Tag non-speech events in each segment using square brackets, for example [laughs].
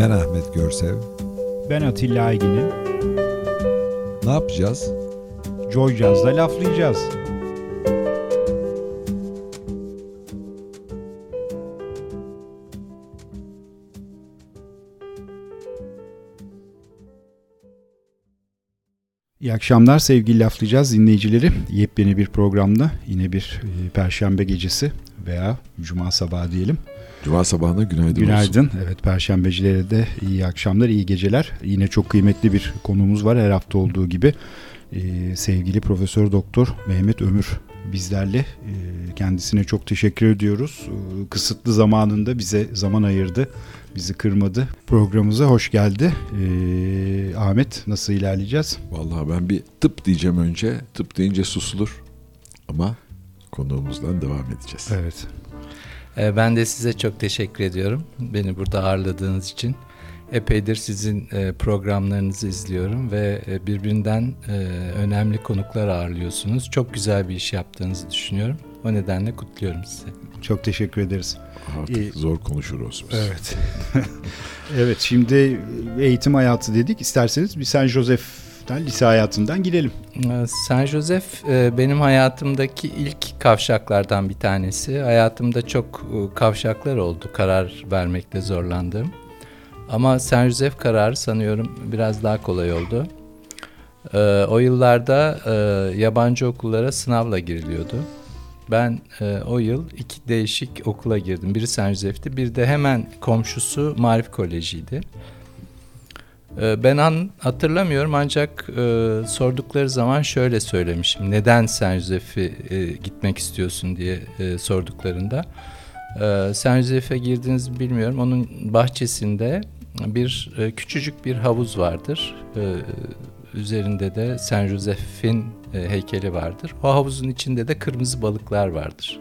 Ben Ahmet Görsev. Ben Atilla Aygin'im. Ne yapacağız? Joy Jazz'da laflayacağız. İyi akşamlar sevgili laflayacağız dinleyicileri. Yepyeni bir programda yine bir e, perşembe gecesi veya cuma sabahı diyelim. Cuma sabahına günaydın, Günaydın. olsun. Evet perşembecilere de iyi akşamlar, iyi geceler. Yine çok kıymetli bir konuğumuz var her hafta olduğu gibi. Ee, sevgili Profesör Doktor Mehmet Ömür bizlerle. Ee, kendisine çok teşekkür ediyoruz. Ee, kısıtlı zamanında bize zaman ayırdı. Bizi kırmadı. Programımıza hoş geldi. Ee, Ahmet nasıl ilerleyeceğiz? Vallahi ben bir tıp diyeceğim önce. Tıp deyince susulur. Ama konuğumuzdan devam edeceğiz. Evet. Ee, Ben de size çok teşekkür ediyorum. Beni burada ağırladığınız için. Epeydir sizin e, programlarınızı izliyorum ve e, birbirinden e, önemli konuklar ağırlıyorsunuz. Çok güzel bir iş yaptığınızı düşünüyorum. O nedenle kutluyorum sizi. Çok teşekkür ederiz. Artık İyi. zor konuşur olsun. Evet. [laughs] evet şimdi eğitim hayatı dedik. İsterseniz bir San Joseph'ten lise hayatından gidelim. Ee, San Josef e, benim hayatımdaki ilk kavşaklardan bir tanesi. Hayatımda çok e, kavşaklar oldu karar vermekte zorlandığım. Ama San Josef kararı sanıyorum biraz daha kolay oldu. Ee, O yıllarda e, yabancı okullara sınavla giriliyordu. Ben e, o yıl iki değişik okula girdim. Biri San Josef'ti, bir de hemen komşusu Marif Koleji'ydi. Ee, Ben an, hatırlamıyorum ancak e, sordukları zaman şöyle söylemişim. Neden San Josef'i e, gitmek istiyorsun diye e, sorduklarında. E, San Josef'e girdiğinizi bilmiyorum. Onun bahçesinde bir e, küçücük bir havuz vardır. E, üzerinde de San Josef'in e, heykeli vardır. O havuzun içinde de kırmızı balıklar vardır.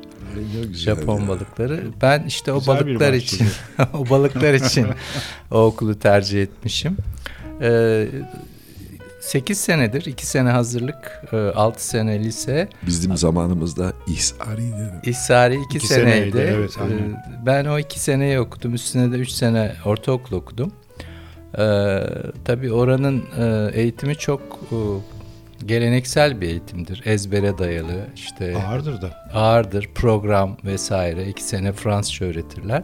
Japon ya. balıkları. Ben işte o Güzel balıklar için [laughs] o balıklar için [laughs] o okulu tercih etmişim. Ee, 8 senedir, 2 sene hazırlık, 6 sene lise. Bizim zamanımızda İhsari dedim. İhsari 2 İki seneydi. seneydi, evet, Ee, aynen. ben o 2 seneyi okudum. Üstüne de 3 sene ortaokul okudum. Ee, tabii oranın e, eğitimi çok e, geleneksel bir eğitimdir. Ezbere dayalı, işte Ağırdır da. ağırdır program vesaire iki sene Fransızca öğretirler.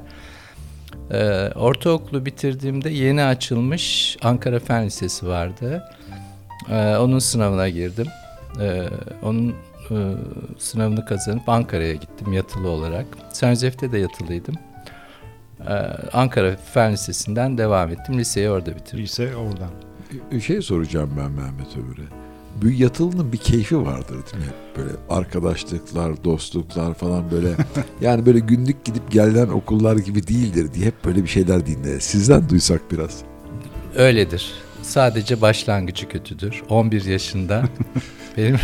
Ee, ortaokulu bitirdiğimde yeni açılmış Ankara Fen Lisesi vardı. Ee, onun sınavına girdim. Ee, onun e, sınavını kazanıp Ankara'ya gittim yatılı olarak. San Josef'te de yatılıydım. Ee, Ankara Fen Lisesi'nden devam ettim. Liseyi orada bitirdim. Lise oradan. Bir şey soracağım ben Mehmet Ömür'e. Bu yatılının bir keyfi vardır değil mi? Böyle arkadaşlıklar, dostluklar falan böyle. [laughs] yani böyle günlük gidip gelen okullar gibi değildir diye hep böyle bir şeyler dinle. Sizden duysak biraz. Öyledir. Sadece başlangıcı kötüdür. 11 yaşında. [laughs] Benim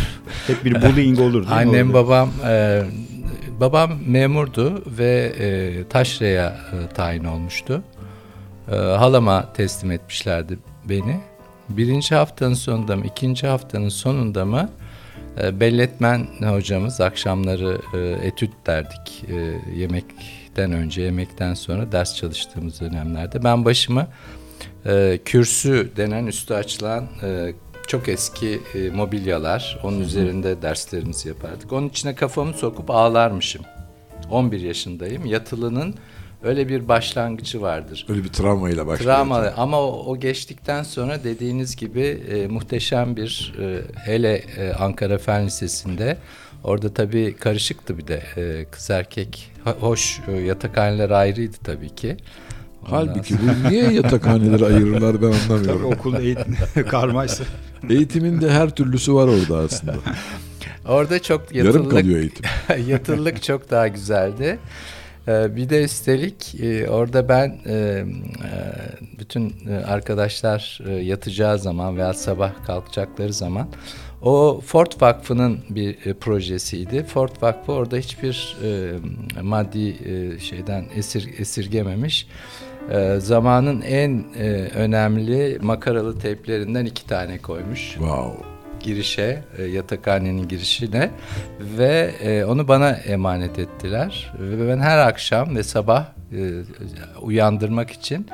Hep bir bullying olur değil mi? Annem orada? babam e, babam memurdu ve e, Taşra'ya e, tayin olmuştu. E, halama teslim etmişlerdi beni. Birinci haftanın sonunda mı, ikinci haftanın sonunda mı e, belletmen hocamız akşamları e, etüt derdik. E, yemekten önce, yemekten sonra ders çalıştığımız dönemlerde. Ben başımı e, kürsü denen üstü açılan e, çok eski e, mobilyalar. Onun üzerinde derslerimizi yapardık. Onun içine kafamı sokup ağlarmışım. 11 yaşındayım. Yatılının öyle bir başlangıcı vardır. Öyle bir travmayla başlıyor. Travmalı ama o, o geçtikten sonra dediğiniz gibi e, muhteşem bir e, hele e, Ankara Fen Lisesi'nde orada tabii karışıktı bir de e, kız erkek hoş e, yatakhaneler ayrıydı tabii ki. Ondan Halbuki bu niye yatakhaneleri ayırırlar ben [laughs] Tabii anlamıyorum. okul eğitim [laughs] karmaysa. Eğitimin de her türlüsü var orada aslında. Orada çok Yarım yatılılık, kalıyor eğitim. [laughs] yatılılık çok daha güzeldi. Ee, Bir de üstelik e, orada ben e, e, bütün arkadaşlar yatacağı zaman veya sabah kalkacakları zaman o Ford Vakfı'nın bir projesiydi. Ford Vakfı orada hiçbir maddi şeyden esir esirgememiş. Zamanın en önemli makaralı teyplerinden iki tane koymuş Wow. Girişe, e, yatakhanenin girişine ve e, onu bana emanet ettiler. Ve ben her akşam ve sabah e, uyandırmak için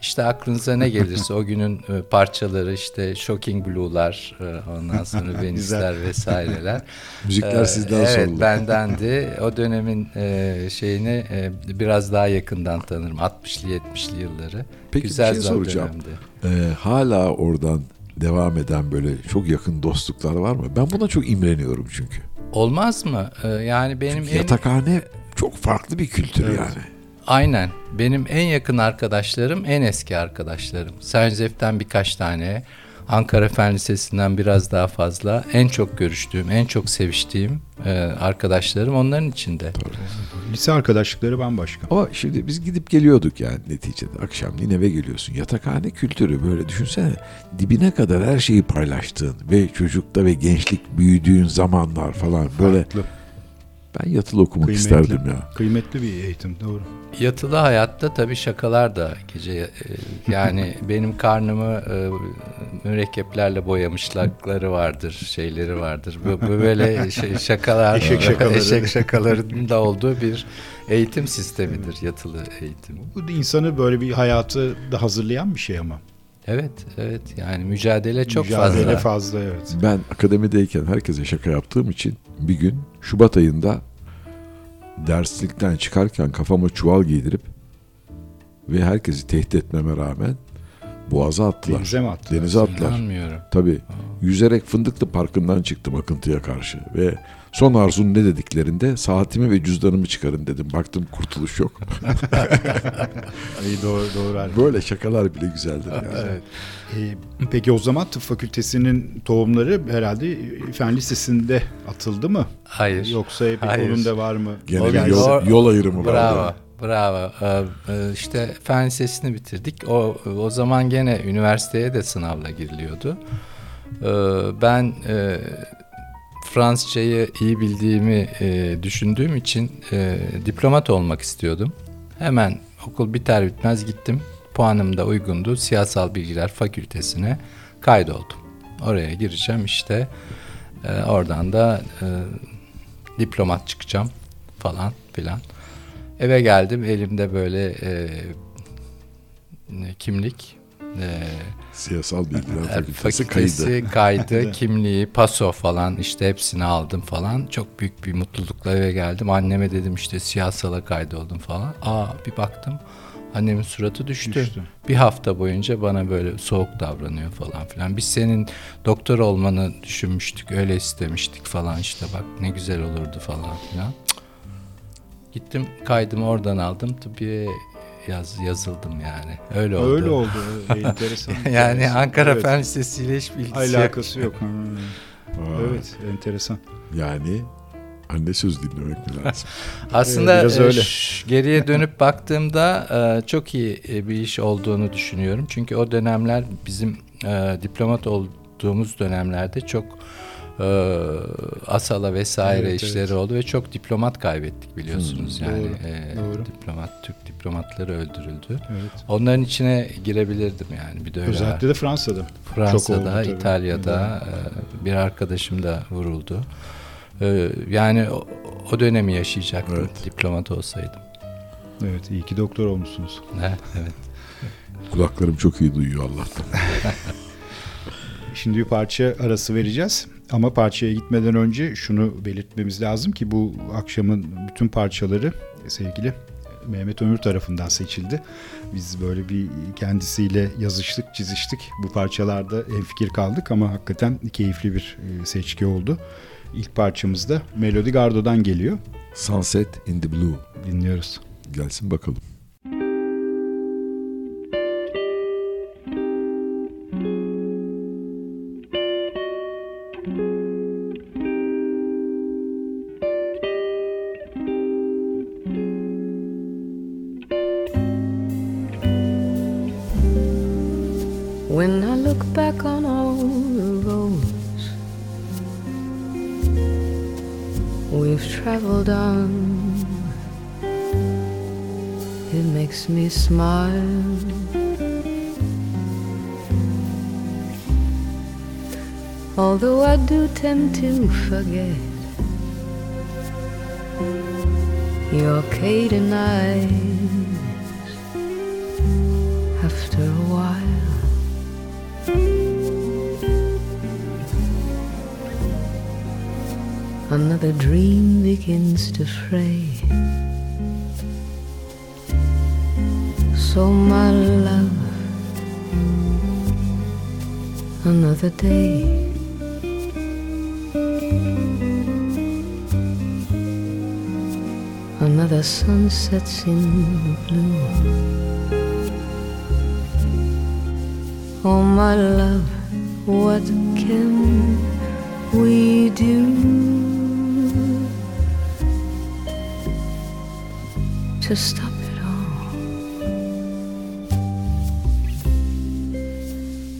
İşte aklınıza ne gelirse o günün e, parçaları işte Shocking Blue'lar e, ondan sonra [laughs] Venüsler vesaireler. [laughs] Müzikler Ee, sizden Evet soruldu. bendendi. O dönemin e, şeyini biraz daha yakından tanırım. 60'lı 70'li yılları. Peki Güzel bir şey soracağım. dönemdi. Ee, hala oradan devam eden böyle çok yakın dostluklar var mı? Ben buna çok imreniyorum çünkü. Olmaz mı? Ee, yani benim Çünkü en, yatakhane çok farklı bir kültür Evet. yani. aynen benim en yakın arkadaşlarım en eski arkadaşlarım. Saint birkaç tane, Ankara Fen Lisesi'nden biraz daha fazla. En çok görüştüğüm, en çok seviştiğim e, arkadaşlarım onların içinde. Lise arkadaşlıkları bambaşka. Ama şimdi biz gidip geliyorduk yani neticede. Akşamleyin eve geliyorsun. Yatakhane kültürü böyle düşünsene. Dibine kadar her şeyi paylaştığın ve çocukta ve gençlik büyüdüğün zamanlar falan böyle. Farklı, Ben yatılı okumak Kıymetli. isterdim ya. kıymetli bir eğitim doğru. Yatılı hayatta tabii şakalar da gece e, yani [laughs] benim karnımı e, mürekkeplerle boyamışlıkları vardır, şeyleri vardır. Böyle şey, [laughs] şakalar, Eşek şakaları. eşek şakalarının da olduğu bir eğitim sistemidir yatılı eğitim. Bu da insanı böyle bir hayatı da hazırlayan bir şey ama. Evet, evet yani mücadele çok Mücadele fazla. fazla evet. Ben akademideyken herkese şaka yaptığım için bir gün Şubat ayında derslikten çıkarken kafama çuval giydirip ve herkesi tehdit etmeme rağmen boğaza attılar. Denize mi attılar? Denize attılar. İnanmıyorum. Tabii. Yüzerek Fındıklı Parkı'ndan çıktım akıntıya karşı ve son arzun ne dediklerinde saatimi ve cüzdanımı çıkarın dedim. Baktım kurtuluş yok. [laughs] İyi, doğru doğru. harika. Böyle şakalar bile güzeldir yani. Evet. Ee, peki o zaman tıp fakültesinin tohumları herhalde Fen Lisesi'nde atıldı mı? Hayır. Yoksa hep Hayır. onun da var mı? Gene bir yani yol, yol ayrımı var. Bravo. orada. Bravo. Ee, e, işte fen lisesini bitirdik. O o zaman gene üniversiteye de sınavla giriliyordu. Ee, Ben e, Fransızcayı iyi bildiğimi e, düşündüğüm için e, diplomat olmak istiyordum. Hemen okul biter bitmez gittim. Puanım da uygundu. Siyasal Bilgiler Fakültesine kaydoldum. Oraya gireceğim işte. E, oradan da e, diplomat çıkacağım falan filan. Eve geldim elimde böyle e, kimlik, e, Siyasal Bilgiler Fakültesi fakültesi kaydı. kaydı, [laughs] kimliği, paso falan işte hepsini aldım falan. Çok büyük bir mutlulukla eve geldim. Anneme dedim işte siyasala kaydoldum falan. Aa bir baktım annemin suratı düştü. Düştü. Bir hafta boyunca bana böyle soğuk davranıyor falan filan. Biz senin doktor olmanı düşünmüştük, öyle istemiştik falan işte bak ne güzel olurdu falan filan. Gittim kaydım oradan aldım tıbbiye yaz, yazıldım yani. Öyle oldu. Öyle oldu. [laughs] Ee, enteresan. Yani. Ankara Evet. Fen Lisesi ile hiç ilgisi yok. Alakası yok. Hmm. Aa, Evet, enteresan. Yani anne söz dinlemek lazım. [laughs] Aslında biraz e, öyle. geriye dönüp [laughs] baktığımda e, çok iyi e, bir iş olduğunu düşünüyorum. Çünkü o dönemler bizim diplomat olduğumuz dönemlerde çok e, asala vesaire Evet, işleri evet. oldu ve çok diplomat kaybettik biliyorsunuz. Hmm, yani doğru, e, doğru. diplomat Türk diplomatları öldürüldü. Evet. Onların içine girebilirdim yani bir de öyle. Özellikle de Fransa'da. Çok oldu Fransa'da, tabii. İtalya'da e, bir arkadaşım da vuruldu. E, Yani o, o dönemi yaşayacaktım Evet. diplomat olsaydım. Evet, iyi ki doktor olmuşsunuz. Evet, evet. [laughs] Kulaklarım çok iyi duyuyor Allah'tan. Şimdi bir parça arası vereceğiz. Ama parçaya gitmeden önce şunu belirtmemiz lazım ki bu akşamın bütün parçaları sevgili Mehmet Ömür tarafından seçildi. Biz böyle bir kendisiyle yazıştık, çiziştik. Bu parçalarda hemfikir kaldık ama hakikaten keyifli bir e, seçki oldu. İlk parçamız da Melody Gardo'dan geliyor. Sunset in the Blue. Dinliyoruz. Gelsin bakalım. Do tend to forget your cadent eyes after a while. Another dream begins to fray. So, my love, another day. Another sun sets in the blue. Oh, my love, what can we do to stop it all?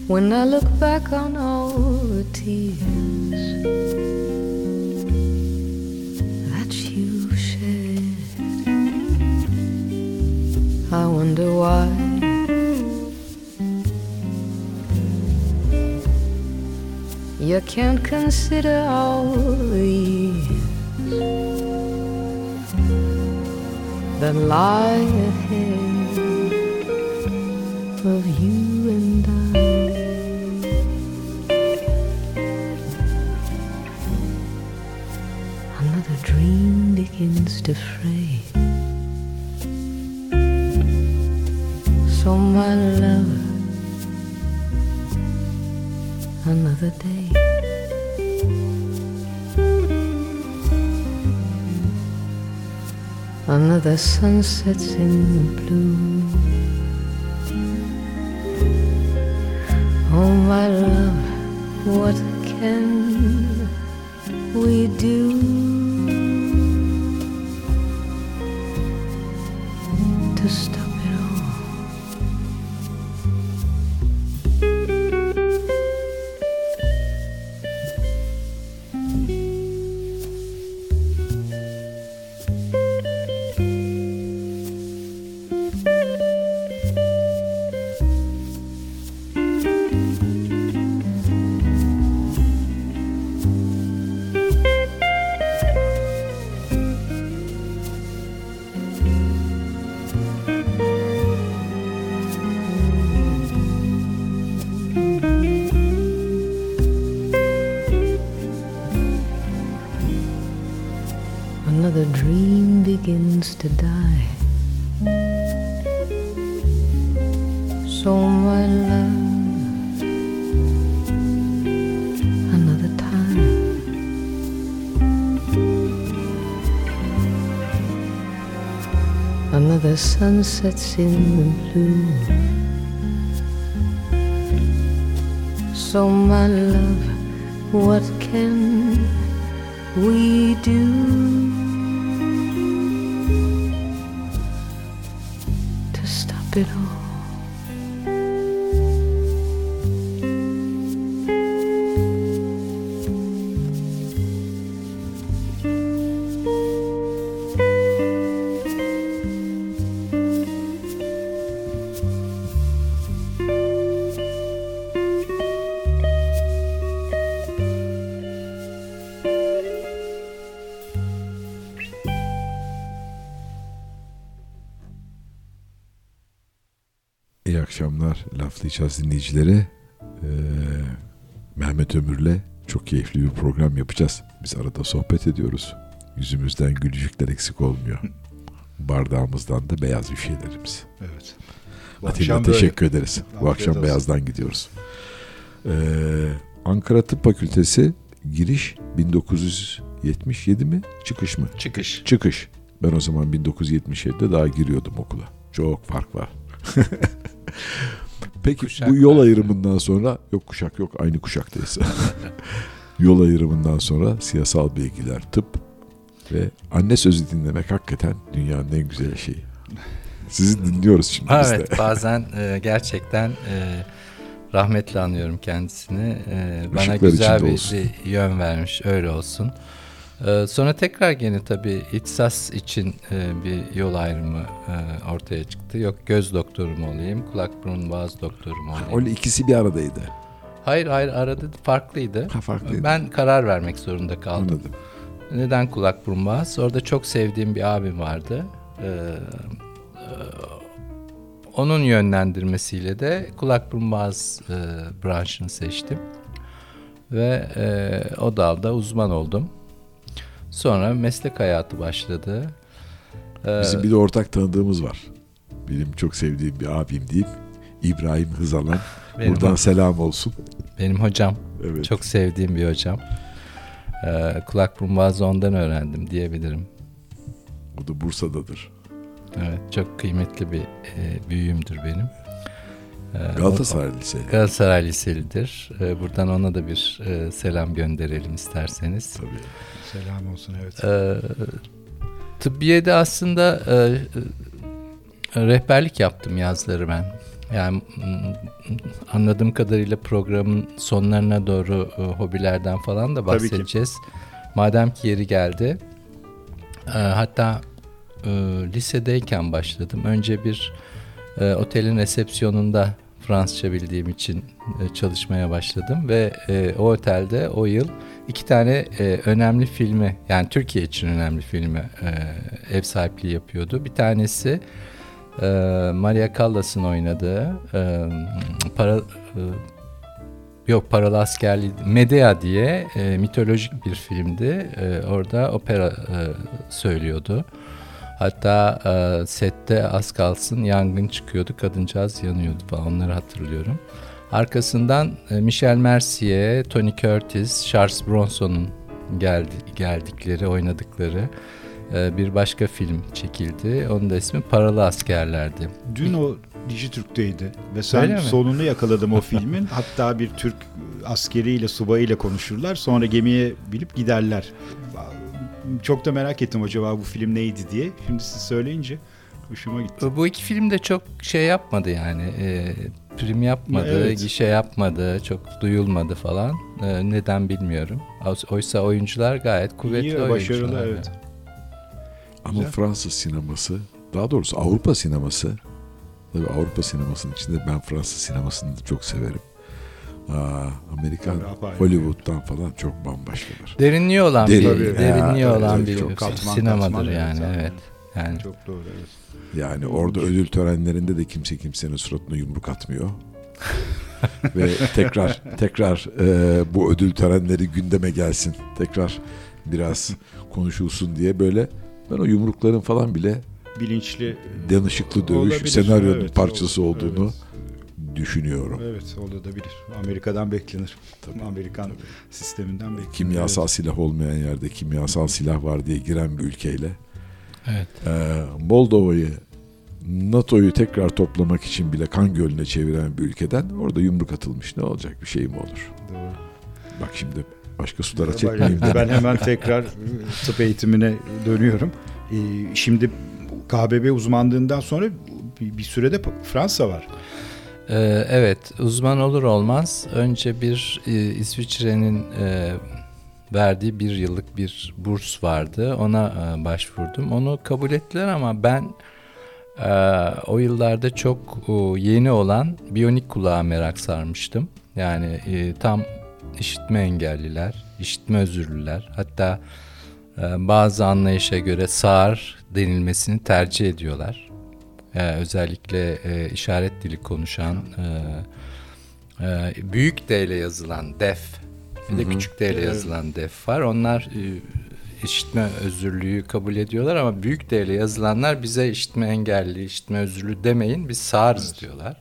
When I look back on all the tears I wonder why. You can't consider all the years that lie ahead of you and I. Another dream begins to fray. Another sun sets in blue. Another sun sets in the blue. So, my love, what can we laflayacağız dinleyicilere. Ee, Mehmet Ömür'le çok keyifli bir program yapacağız. Biz arada sohbet ediyoruz. Yüzümüzden gülücükler eksik olmuyor. [laughs] Bardağımızdan da beyaz bir şeylerimiz. Evet. Bu Atilla akşam böyle. teşekkür ederiz. Bu akşam olsun. beyazdan gidiyoruz. Ee, Ankara Tıp Fakültesi giriş 1977 mi? Çıkış mı? Çıkış. Çıkış. Ben o zaman 1977'de daha giriyordum okula. Çok fark var. [laughs] Peki Kuşak bu yol var. ayrımından sonra yok kuşak yok aynı kuşaktayız. [laughs] yol ayrımından sonra siyasal bilgiler, tıp ve anne sözü dinlemek hakikaten dünyanın en güzel şeyi. Sizi dinliyoruz şimdi biz de. Evet [laughs] bazen e, gerçekten e, rahmetle anıyorum kendisini. E, bana Işıklar güzel bir, olsun. bir yön vermiş öyle olsun. E, sonra tekrar gene tabii ihtisas için e, bir yol ayrımı e, ortaya çıktı. Yok göz doktorum olayım, kulak burun boğaz doktorum olayım. Öyle ikisi bir aradaydı. Hayır hayır arada farklıydı. Ha, farklıydı. Ben karar vermek zorunda kaldım. Anladım. Neden kulak burun boğaz? Orada çok sevdiğim bir abim vardı. Ee, e, onun yönlendirmesiyle de kulak burun boğaz branşını seçtim. Ve o dalda uzman oldum. Sonra meslek hayatı başladı. Ee, Bizim bir de ortak tanıdığımız var. Benim çok sevdiğim bir abim diyeyim. İbrahim Hızalan. [laughs] benim, Buradan selam olsun. benim hocam. Evet. Çok sevdiğim bir hocam. Ee, kulak burun ondan öğrendim diyebilirim. O da Bursa'dadır. Evet, çok kıymetli bir e, büyüğümdür benim. Ee, Galatasaray Lisesi. o- Galatasaray Liselidir. Ee, buradan ona da bir e, selam gönderelim isterseniz. Tabii. Selam olsun evet. Ee, tıbbiyede aslında e, e, rehberlik yaptım yazları ben. Yani anladığım kadarıyla programın sonlarına doğru hobilerden falan da Tabii ki. bahsedeceğiz. Madem ki yeri geldi. Hatta lisedeyken başladım. Önce bir e, otelin resepsiyonunda Fransızca bildiğim için e, çalışmaya başladım ve e, o otelde o yıl iki tane e, önemli filmi yani Türkiye için önemli filmi e, ev sahipliği yapıyordu. Bir tanesi e, Maria Callas'ın oynadığı e, para e, yok paralı askerliği Medea diye e, mitolojik bir filmdi. E, orada opera e, söylüyordu. Hatta e, sette az kalsın yangın çıkıyordu. Kadıncağız yanıyordu falan onları hatırlıyorum. Arkasından e, Michel Mercier, Tony Curtis, Charles Bronson'un geldi, geldikleri, oynadıkları e, bir başka film çekildi. Onun da ismi Paralı Askerlerdi. Dün o Dijitürk'teydi ve sen Öyle mi? sonunu yakaladım o [laughs] filmin. Hatta bir Türk askeriyle subayıyla konuşurlar. Sonra gemiye binip giderler. Çok da merak ettim acaba bu film neydi diye. Şimdi siz söyleyince hoşuma gitti. Bu iki film de çok şey yapmadı yani. E, prim yapmadı, Evet. gişe yapmadı, çok duyulmadı falan. E, neden bilmiyorum. Oysa oyuncular gayet kuvvetli İyi oyuncular. başarılı yani. evet. Ama Güzel. Fransız sineması, daha doğrusu Avrupa sineması, tabii Avrupa sinemasının içinde ben Fransız sinemasını da çok severim. Aa, Amerikan. Hollywood'dan falan çok bambaşkalar. Derinliği olan Derin- bir Tabii. derinliği Ya, olan bir çok katman sinemadır katman, yani zaten. evet. Yani Çok doğru evet. Yani orada ödül törenlerinde de kimse kimsenin suratına yumruk atmıyor. Ve tekrar tekrar e, bu ödül törenleri gündeme gelsin. Tekrar biraz konuşulsun diye böyle ben o yumrukların falan bile Bilinçli danışıklı dövüş senaryonun evet, parçası olduğunu evet. Düşünüyorum. Evet olabilir. Amerika'dan beklenir. Amerikan sisteminden beklenir. Kimyasal silah olmayan yerde kimyasal silah var diye giren bir ülkeyle evet. e, Moldova'yı NATO'yu tekrar toplamak için bile kan gölüne çeviren bir ülkeden orada yumruk atılmış ne olacak bir şey mi olur? Evet, doğru. Bak şimdi başka sulara çekmeyeyim de. Ben hemen tekrar tıp eğitimine dönüyorum. Ee, Şimdi KBB uzmanlığından sonra bir, bir sürede Fransa var. Ee, evet uzman olur olmaz önce bir e, İsviçre'nin e, verdiği bir yıllık bir burs vardı. Ona e, başvurdum. Onu kabul ettiler ama ben o yıllarda çok yeni olan biyonik kulağa merak sarmıştım. Yani tam işitme engelliler işitme özürlüler. Hatta bazı anlayışa göre sağır denilmesini tercih ediyorlar ee, özellikle e, işaret dili konuşan e, e, büyük D ile yazılan def bir de küçük D ile yazılan def var. Onlar e, işitme özürlüğü kabul ediyorlar ama büyük D ile yazılanlar bize işitme engelli, işitme özürlü demeyin biz sağırız diyorlar.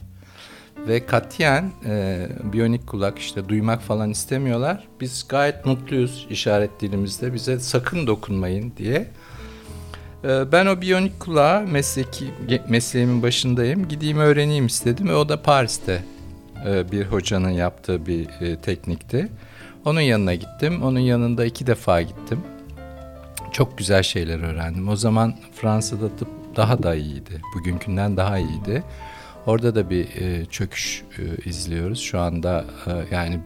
Ve katiyen e, biyonik kulak işte duymak falan istemiyorlar. Biz gayet mutluyuz işaret dilimizde bize sakın dokunmayın diye. Ee, Ben o biyonik kulağı mesleki mesleğimin başındayım. Gideyim öğreneyim istedim o da Paris'te e, bir hocanın yaptığı bir e, teknikti. Onun yanına gittim. Onun yanında iki defa gittim. Çok güzel şeyler öğrendim. O zaman Fransa'da tıp daha da iyiydi. Bugünkünden daha iyiydi. Orada da bir e, çöküş izliyoruz. Şu anda yani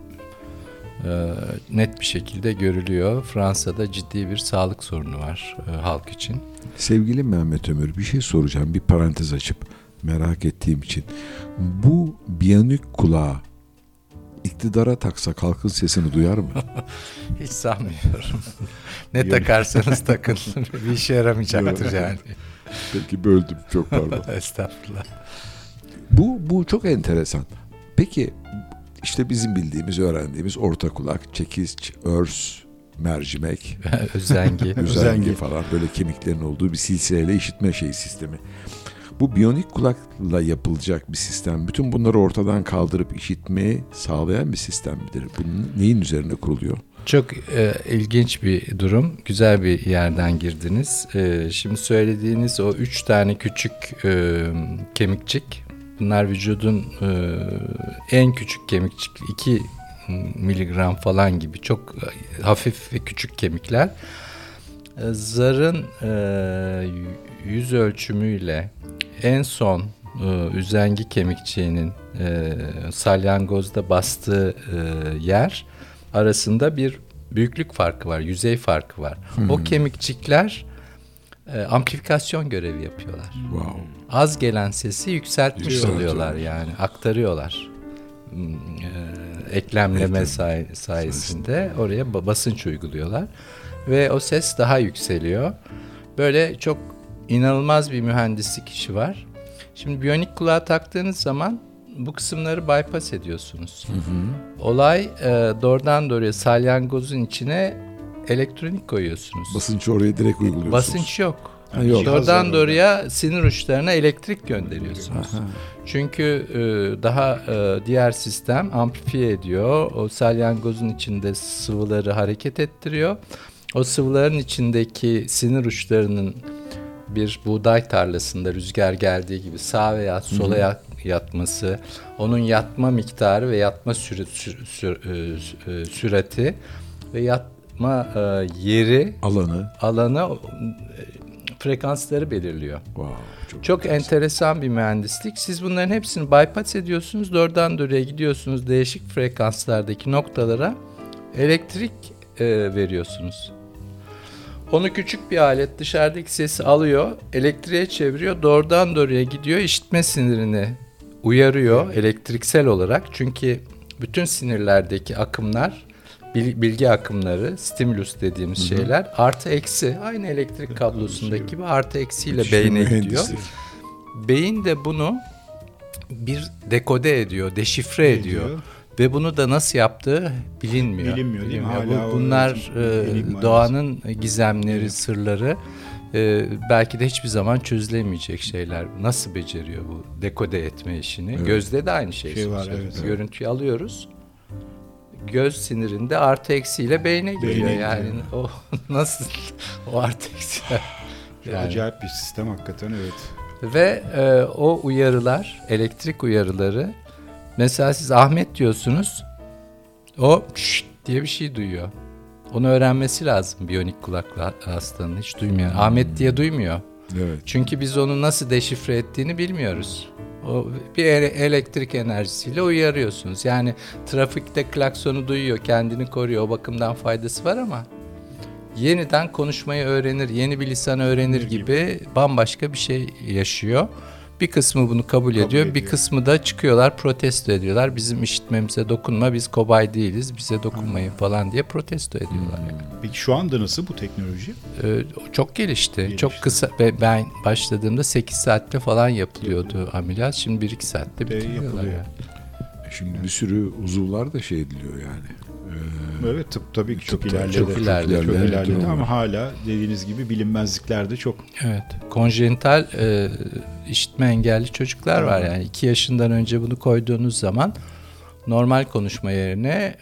net bir şekilde görülüyor. Fransa'da ciddi bir sağlık sorunu var e, halk için. Sevgili Mehmet Ömür bir şey soracağım bir parantez açıp merak ettiğim için. Bu biyonik kulağı iktidara taksak halkın sesini duyar mı? [laughs] Hiç sanmıyorum. [laughs] ne takarsanız takın. [laughs] bir işe yaramayacaktır yani. Peki böldüm çok pardon. Estağfurullah. Bu, bu çok enteresan. Peki işte bizim bildiğimiz, öğrendiğimiz orta kulak, çekiç, örs, mercimek, [laughs] Özengi. Özengi. [laughs] falan böyle kemiklerin olduğu bir silsileyle işitme şeyi sistemi. Bu biyonik kulakla yapılacak bir sistem. Bütün bunları ortadan kaldırıp işitmeyi sağlayan bir sistem midir? Bunun neyin üzerine kuruluyor? Çok e, ilginç bir durum. Güzel bir yerden girdiniz. E, şimdi söylediğiniz o üç tane küçük e, kemikçik. Bunlar vücudun e, en küçük kemikçik. 2 miligram falan gibi. Çok e, hafif ve küçük kemikler. E, zarın e, yüz ölçümüyle en son e, üzengi kemikçiğinin e, salyangozda bastığı e, yer arasında bir büyüklük farkı var, yüzey farkı var. O kemikçikler e, amplifikasyon görevi yapıyorlar. Wow. Az gelen sesi yükseltmiş Yükseltiyorlar. oluyorlar yani, aktarıyorlar. Hmm, e, eklemleme say- sayesinde oraya ba- basınç uyguluyorlar ve o ses daha yükseliyor. Böyle çok inanılmaz bir mühendislik işi var. Şimdi biyonik kulağa taktığınız zaman bu kısımları bypass ediyorsunuz. Olay e, doğrudan doğruya salyangozun içine elektronik koyuyorsunuz. Basıncı oraya direkt uyguluyorsunuz. Basınç yok. Ha, yok. Doğrudan doğruya sinir uçlarına elektrik gönderiyorsunuz. Çünkü e, daha e, diğer sistem amplifiye ediyor. O salyangozun içinde sıvıları hareket ettiriyor. O sıvıların içindeki sinir uçlarının bir buğday tarlasında rüzgar geldiği gibi sağa veya sola yat- yatması, onun yatma miktarı ve yatma süre, sü- sü- e, e, sürati ve yatma e, yeri, Alanı. alanı frekansları belirliyor. Wow, çok, Çok enteresan bir mühendislik. Siz bunların hepsini bypass ediyorsunuz. Doğrudan doğruya gidiyorsunuz değişik frekanslardaki noktalara elektrik e, veriyorsunuz. Onu küçük bir alet dışarıdaki sesi alıyor, elektriğe çeviriyor, doğrudan doğruya gidiyor, işitme sinirini uyarıyor elektriksel olarak. Çünkü bütün sinirlerdeki akımlar, bilgi akımları, stimulus dediğimiz şeyler artı eksi aynı elektrik kablosundaki gibi artı eksiyle beyne gidiyor. Beyin de bunu bir dekode ediyor, deşifre ediyor. Ediyor. Ve bunu da nasıl yaptığı bilinmiyor. Bilinmiyor değil mi? Bilinmiyor. Hala Bu- o bunlar e, doğanın gizemleri, sırları e, belki de hiçbir zaman çözülemeyecek şeyler. Nasıl beceriyor bu dekode etme işini? Evet. Gözde de aynı şey. Şey var, sonuçta. evet. Görüntüyü alıyoruz. Göz sinirinde artı eksiyle beyne giriyor. Beyne yani gidiyor. o [laughs] nasıl o artı. Çok [laughs] Yani. Acayip bir sistem hakikaten evet. Ve e, o uyarılar, elektrik uyarıları mesela siz Ahmet diyorsunuz. O şşt diye bir şey duyuyor. Onu öğrenmesi lazım biyonik kulaklı hastanın hiç duymuyor. Ahmet diye duymuyor. Evet. Çünkü biz onu nasıl deşifre ettiğini bilmiyoruz. O bir ele- elektrik enerjisiyle uyarıyorsunuz. Yani trafikte klaksonu duyuyor, kendini koruyor. O bakımdan faydası var ama yeniden konuşmayı öğrenir, yeni bir lisan öğrenir gibi bambaşka bir şey yaşıyor. Bir kısmı bunu kabul, ediyor, bir ediyor. kısmı da çıkıyorlar protesto ediyorlar. Bizim işitmemize dokunma, biz kobay değiliz, bize dokunmayın falan diye protesto ediyorlar. Peki şu anda nasıl bu teknoloji? Ee, çok gelişti. Gelişti. Çok kısa. ve Ben başladığımda 8 saatte falan yapılıyordu ameliyat. Şimdi 1-2 saatte bitiriyorlar. yapılıyor. yani. Şimdi bir sürü uzuvlar da şey ediliyor yani. Ee, Evet tıp tabii ki çok Tıp ilerledi. çok ilerledi. Çok ilerledi doğru. ama hala dediğiniz gibi bilinmezlikler de çok. Evet. Konjenital e, işitme engelli çocuklar var yani. 2 yaşından önce bunu koyduğunuz zaman normal konuşma yerine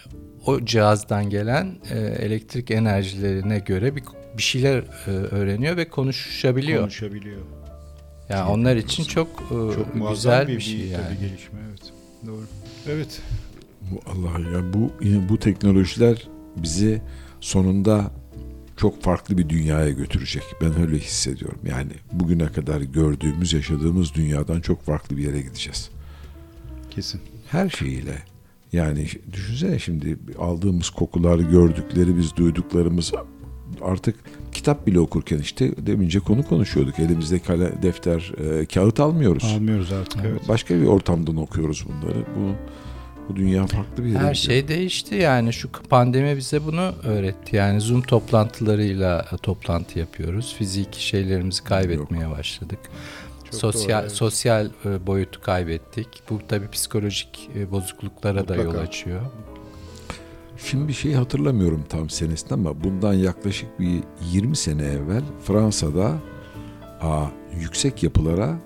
o cihazdan gelen e, elektrik enerjilerine göre bir bir şeyler e, öğreniyor ve konuşabiliyor. Konuşabiliyor. yani onlar için çok, e, Çok güzel bir, bir, şey yani. tabii gelişme evet. Doğru. Evet. Bu Allah ya bu bu teknolojiler bizi sonunda çok farklı bir dünyaya götürecek. Ben öyle hissediyorum. Yani bugüne kadar gördüğümüz, yaşadığımız dünyadan çok farklı bir yere gideceğiz. Kesin. Her şeyiyle. Yani düşünsene şimdi aldığımız kokular, gördüklerimiz, duyduklarımız artık kitap bile okurken işte demince konu konuşuyorduk. Elimizde kale, defter, e, kağıt almıyoruz. Almıyoruz artık evet. Başka bir ortamdan okuyoruz bunları. Bu bu dünya farklı bir yere Her gidiyor. şey değişti yani şu pandemi bize bunu öğretti. Yani Zoom toplantılarıyla e, toplantı yapıyoruz. Fiziki şeylerimizi kaybetmeye başladık. Çok sosyal doğru, evet. sosyal e, boyutu kaybettik. Bu tabii psikolojik e, bozukluklara da yol Mutlaka. açıyor. Şimdi bir şey hatırlamıyorum tam senesini ama bundan yaklaşık bir 20 sene evvel Fransa'da a, yüksek yapılara,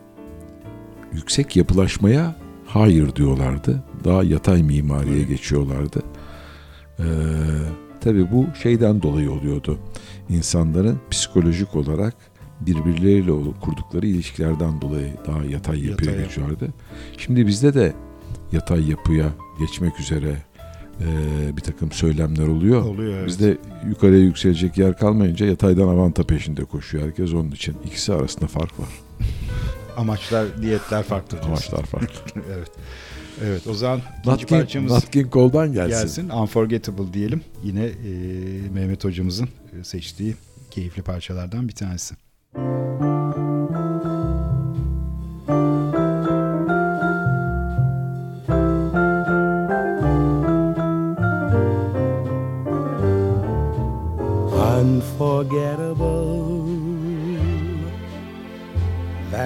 yüksek yapılaşmaya hayır diyorlardı. Daha yatay mimariye geçiyorlardı. Ee, tabii bu şeyden dolayı oluyordu. İnsanların psikolojik olarak birbirleriyle kurdukları ilişkilerden dolayı daha yatay yapıya Yataya. geçiyorlardı. Şimdi bizde de yatay yapıya geçmek üzere e, bir takım söylemler oluyor. Oluyor evet. Bizde yukarıya yükselecek yer kalmayınca yataydan avanta peşinde koşuyor herkes onun için. İkisi arasında fark var. Amaçlar, niyetler farklı. Amaçlar farklı. [laughs] evet. Evet o zaman ikinci Nat King, parçamız Nat King Cole'dan gelsin. gelsin. Unforgettable diyelim. Yine e, Mehmet hocamızın seçtiği keyifli parçalardan bir tanesi. Unforgettable.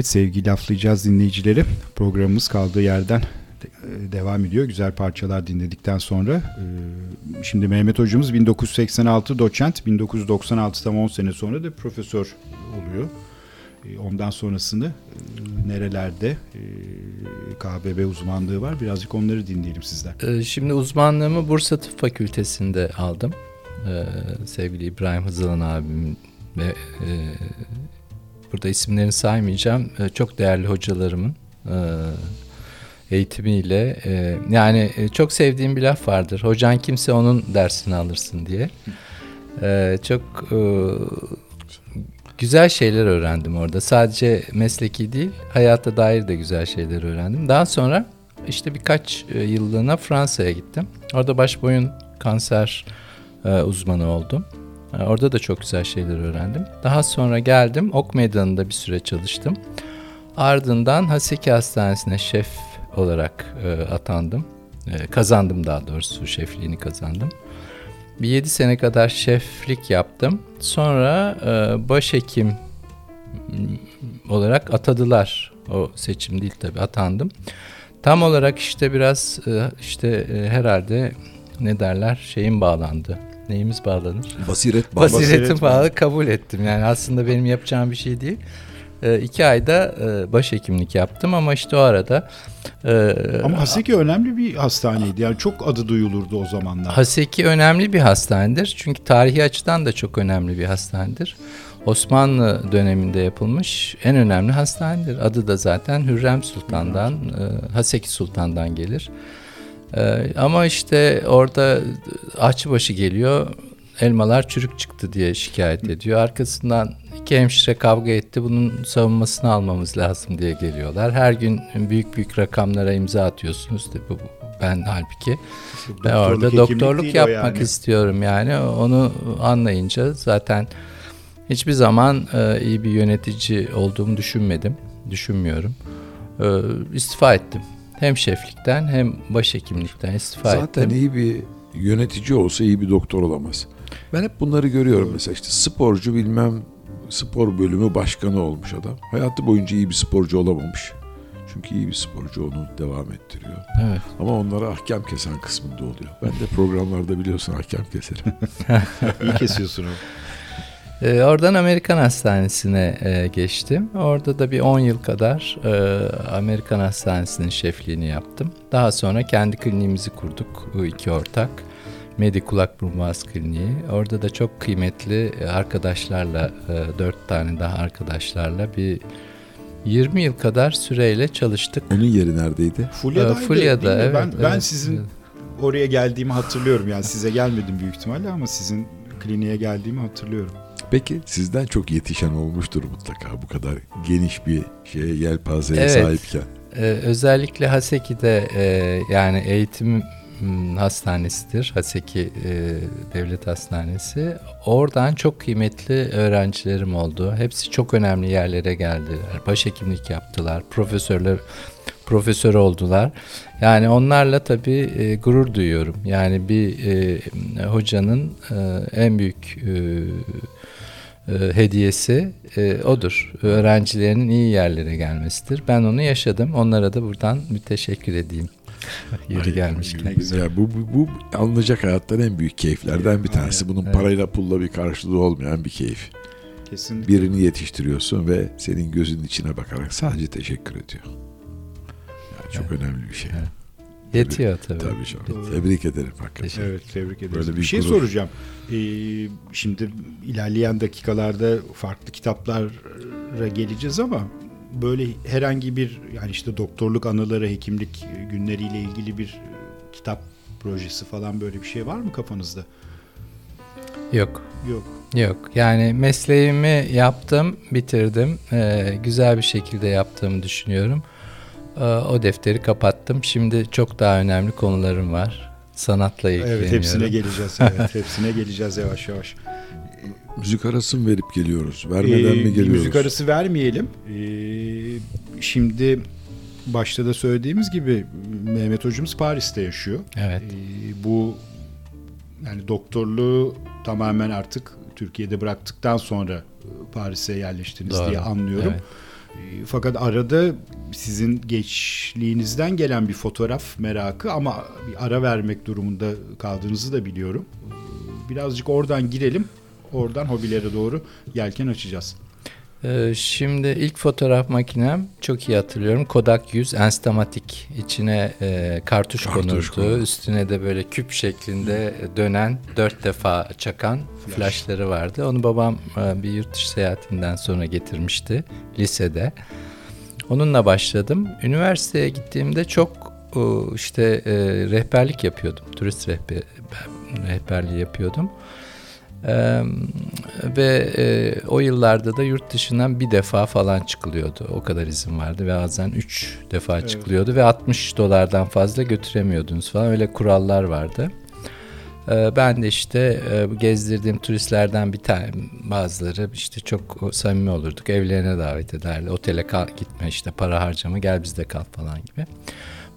Evet sevgili laflayacağız dinleyicileri. Programımız kaldığı yerden de- devam ediyor. Güzel parçalar dinledikten sonra. e, Şimdi Mehmet hocamız 1986 doçent, 1996 tam 10 sene sonra da profesör oluyor. E, Ondan sonrasını e, nerelerde e, KBB uzmanlığı var. Birazcık onları dinleyelim sizden. Şimdi uzmanlığımı Bursa Tıp Fakültesi'nde aldım. Sevgili İbrahim Hızılan abim ve e, burada isimlerini saymayacağım. Ee, çok değerli hocalarımın e, eğitimiyle e, yani e, çok sevdiğim bir laf vardır. Hocan kimse onun dersini alırsın diye. Çok güzel şeyler öğrendim orada. Sadece mesleki değil, hayata dair de güzel şeyler öğrendim. Daha sonra işte birkaç yıllığına Fransa'ya gittim. Orada baş boyun kanser uzmanı oldum. E, Orada da çok güzel şeyler öğrendim. Daha sonra geldim Ok Meydanı'nda bir süre çalıştım. Ardından Haseki Hastanesi'ne şef olarak e, atandım. E, kazandım daha doğrusu şefliğini kazandım. Bir 7 sene kadar şeflik yaptım. Sonra e, başhekim olarak atadılar. O seçim değil tabii atandım. Tam olarak işte biraz e, işte e, herhalde ne derler şeyin bağlandı. Neyimiz bağlanır? Basiret [laughs] bağlı. Basiretim Basiret bağlı kabul ettim. Yani aslında benim yapacağım bir şey değil. E, iki ayda e, başhekimlik yaptım ama işte o arada e, Ama Haseki önemli bir hastaneydi. Yani çok adı duyulurdu o zamanlar. Haseki önemli bir hastanedir. Çünkü tarihi açıdan da çok önemli bir hastanedir. Osmanlı döneminde yapılmış en önemli hastanedir. Adı da zaten Hürrem Sultan'dan, e, Haseki Sultan'dan gelir. E, ama işte orada açbaşı geliyor, elmalar çürük çıktı diye şikayet ediyor. Arkasından iki hemşire kavga etti, bunun savunmasını almamız lazım diye geliyorlar. Her gün büyük büyük rakamlara imza atıyorsunuz. Bu, ben halbuki ben orada doktorluk yapmak yani. istiyorum yani. Onu anlayınca zaten hiçbir zaman e, iyi bir yönetici olduğumu düşünmedim. Düşünmüyorum. E, istifa ettim. Hem şeflikten hem başhekimlikten istifa Zaten ettim. iyi bir yönetici olsa iyi bir doktor olamaz. Ben hep bunları görüyorum mesela işte sporcu bilmem spor bölümü başkanı olmuş adam. Hayatı boyunca iyi bir sporcu olamamış. Çünkü iyi bir sporcu onu devam ettiriyor. Evet. Ama onlara ahkam kesen kısmında oluyor. Ben de programlarda biliyorsun ahkam keserim. İyi kesiyorsun o. [laughs] E, oradan Amerikan Hastanesi'ne e, geçtim. Orada da bir 10 yıl kadar e, Amerikan Hastanesi'nin şefliğini yaptım. Daha sonra kendi kliniğimizi kurduk. İki ortak. Medi Kulak Burun Boğaz Kliniği. Orada da çok kıymetli arkadaşlarla, e, 4 tane daha arkadaşlarla bir 20 yıl kadar süreyle çalıştık. Onun yeri neredeydi? Fulya'daydı. E, Fulya'da? Ben, evet, ben evet, sizin oraya geldiğimi hatırlıyorum. Yani size gelmedim büyük ihtimalle ama sizin kliniğe geldiğimi hatırlıyorum. Peki sizden çok yetişen olmuştur mutlaka bu kadar geniş bir şeye yelpazeye Evet. sahipken. Ee, özellikle Haseki'de e, yani eğitim m, hastanesidir. Haseki e, Devlet Hastanesi. Oradan çok kıymetli öğrencilerim oldu. Hepsi çok önemli yerlere geldiler. Başhekimlik yaptılar. Profesörler profesör oldular. Yani onlarla tabii e, gurur duyuyorum. Yani bir e, hocanın e, en büyük e, hediyesi e, odur. Öğrencilerinin iyi yerlere gelmesidir. Ben onu yaşadım. Onlara da buradan bir teşekkür edeyim. [laughs] Yeri gelmişken. ne güzel. Ya bu, bu, bu alınacak hayattan en büyük keyiflerden bir tanesi. Bunun evet. parayla pulla bir karşılığı olmayan bir keyif. Kesinlikle. Birini yetiştiriyorsun ve senin gözünün içine bakarak sadece teşekkür ediyor. Ya çok önemli bir şey. Evet. Yetiyor tabii. Tabii canım. Doğru. Tebrik ederim hakikaten. Teşekkür Evet tebrik ederiz. Böyle bir, bir şey gurur. soracağım. Ee, şimdi ilerleyen dakikalarda farklı kitaplara geleceğiz ama böyle herhangi bir yani işte doktorluk anıları, hekimlik günleriyle ilgili bir kitap projesi falan böyle bir şey var mı kafanızda? Yok. Yok. Yok. Yani mesleğimi yaptım, bitirdim. Ee, güzel bir şekilde yaptığımı düşünüyorum. Ee, o defteri kapattım. Şimdi çok daha önemli konularım var. Sanatla ilgileniyorum. Evet hepsine [laughs] geleceğiz. Evet hepsine geleceğiz yavaş yavaş. Müzik arası mı verip geliyoruz? Vermeden Ee, mi geliyoruz? müzik arası vermeyelim. Ee, şimdi başta da söylediğimiz gibi Mehmet hocamız Paris'te yaşıyor. Evet. Ee, bu yani doktorluğu tamamen artık Türkiye'de bıraktıktan sonra Paris'e yerleştiniz Doğru. diye anlıyorum. Evet. Fakat arada sizin gençliğinizden gelen bir fotoğraf merakı ama bir ara vermek durumunda kaldığınızı da biliyorum. Birazcık oradan girelim. Oradan hobilere doğru yelken açacağız. Ee, şimdi ilk fotoğraf makinem çok iyi hatırlıyorum. Kodak 100 enstamatik. İçine e, kartuş, Kartuş konurdu. konuldu. Üstüne de böyle küp şeklinde dönen, dört defa çakan Flash. flashları vardı. Onu babam e, bir yurt dışı seyahatinden sonra getirmişti lisede. Onunla başladım. Üniversiteye gittiğimde çok e, işte e, rehberlik yapıyordum. Turist rehber, rehberliği yapıyordum. Ee, ve e, o yıllarda da yurt dışından bir defa falan çıkılıyordu. O kadar izin vardı ve bazen üç defa Evet. çıkılıyordu ve 60 dolardan fazla götüremiyordunuz falan öyle kurallar vardı. Ee, ben de işte e, gezdirdiğim turistlerden bir tane bazıları işte çok samimi olurduk. Evlerine davet ederler. Otele kal, gitme işte para harcama gel bizde kal falan gibi.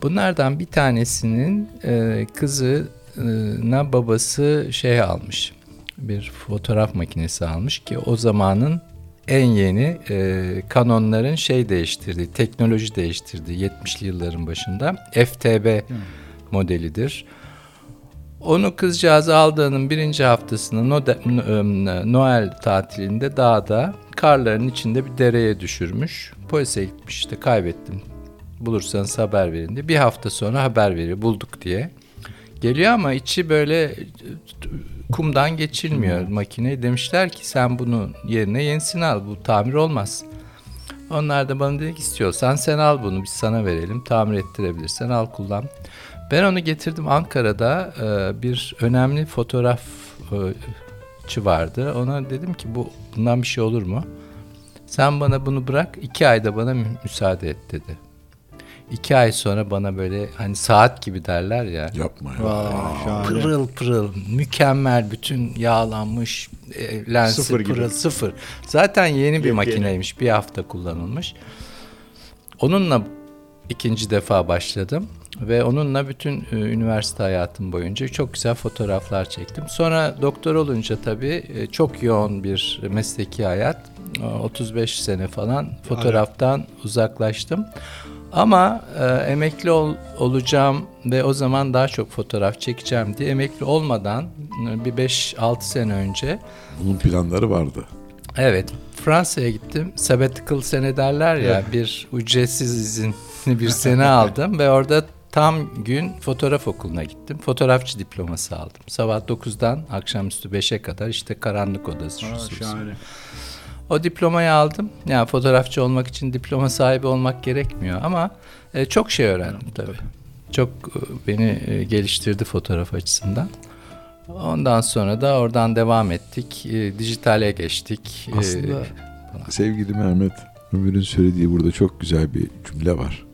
Bunlardan bir tanesinin e, kızına babası şey almış. Bir fotoğraf makinesi almış ki o zamanın en yeni e, kanonların şey değiştirdiği, teknoloji değiştirdiği 70'li yılların başında FTB modelidir. Onu kızcağız aldığının birinci haftasında Node- Noel tatilinde dağda karların içinde bir dereye düşürmüş. Polise gitmiş işte kaybettim. Bulursanız haber verin diye. Bir hafta sonra haber veriyor bulduk diye. Geliyor ama içi böyle e, kumdan geçilmiyor makine. Demişler ki sen bunu yerine yenisini al. Bu tamir olmaz. Onlar da bana dedi ki istiyorsan sen al bunu biz sana verelim. Tamir ettirebilirsen al kullan. Ben onu getirdim Ankara'da e, bir önemli fotoğrafçı vardı. Ona dedim ki bu bundan bir şey olur mu? Sen bana bunu bırak iki ayda bana mü- müsaade et dedi. İki ay sonra bana böyle hani saat gibi derler ya. Yapma ya. Vay. Pırıl pırıl, mükemmel, bütün yağlanmış, e, lensi Sıfır gibi. pırıl, sıfır. Zaten yeni bir Yepyeni. makineymiş, bir hafta kullanılmış. Onunla ikinci defa başladım ve onunla bütün e, üniversite hayatım boyunca çok güzel fotoğraflar çektim. Sonra doktor olunca tabii e, çok yoğun bir mesleki hayat. E, 35 sene falan fotoğraftan uzaklaştım. Ama e, emekli ol- olacağım ve o zaman daha çok fotoğraf çekeceğim diye emekli olmadan e, bir 5-6 sene önce Bunun planları vardı. Evet, Fransa'ya gittim. Sabbatical sene derler ya, bir ücretsiz izinli [laughs] bir sene aldım ve orada tam gün fotoğraf okuluna gittim. Fotoğrafçı diploması aldım. Sabah 9'dan akşamüstü 5'e kadar işte karanlık odası. Aa, şahane. O diplomayı aldım. Yani fotoğrafçı olmak için diploma sahibi olmak gerekmiyor ama e, çok şey öğrendim tabii. Çok e, beni e, geliştirdi fotoğraf açısından. Ondan sonra da oradan devam ettik. E, dijitale geçtik. E, Aslında sevgili Mehmet Ömür'ün söylediği burada çok güzel bir cümle var.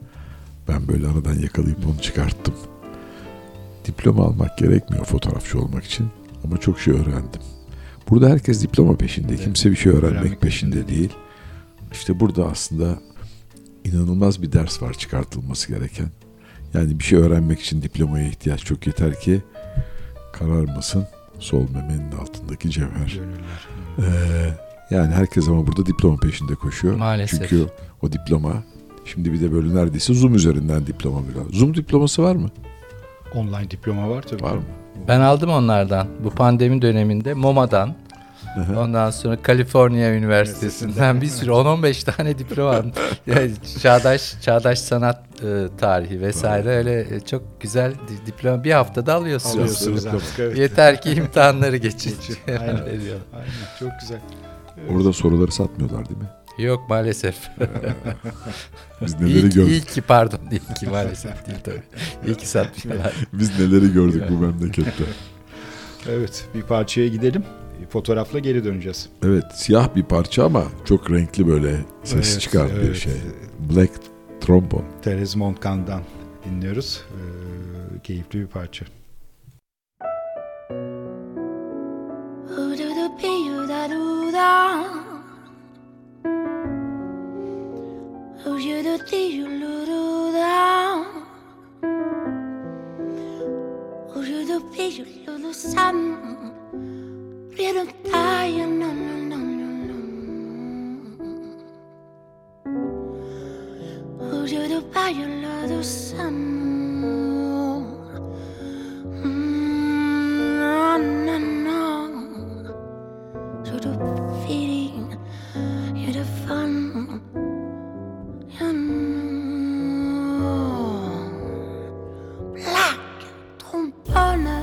Ben böyle aradan yakalayıp onu çıkarttım. Diploma almak gerekmiyor fotoğrafçı olmak için ama çok şey öğrendim. Burada herkes diploma peşinde. Kimse bir şey öğrenmek, Öğrenmek peşinde peşinde değil. İşte burada aslında inanılmaz bir ders var çıkartılması gereken. Yani bir şey öğrenmek için diplomaya ihtiyaç çok yeter ki kararmasın sol memenin altındaki cevher. Ee, yani herkes ama burada diploma peşinde koşuyor. Maalesef. Çünkü o, diploma şimdi bir de böyle neredeyse Zoom üzerinden diploma biraz. Zoom diploması var mı? Online diploma var tabii. Var mı? Ben aldım onlardan. Bu pandemi döneminde MoMA'dan. Ondan sonra Kaliforniya Üniversitesi'nden bir sürü 10-15 tane diploma aldım. [laughs] Yani çağdaş çağdaş sanat e, tarihi vesaire öyle e, çok güzel di- diploma bir haftada alıyorsunuz. Alıyorsunuz. Evet. Yeter ki imtihanları [laughs] geçin. Aynen. Aynen. Çok güzel. Orada soruları satmıyorlar değil mi? Yok maalesef. [laughs] Biz neleri İyi, ki- iyi gördük. ki pardon değil ki maalesef değil tabii. İyi ki satmıyorlar. [laughs] Biz neleri gördük bu memlekette. Evet bir parçaya gidelim. Fotoğrafla geri döneceğiz. Evet, siyah bir parça ama çok renkli böyle ses Evet, çıkar bir evet. şey. Black Trombone. Therese Montcalm'dan dinliyoruz. Ee, keyifli bir parça. Tudo trombone monotone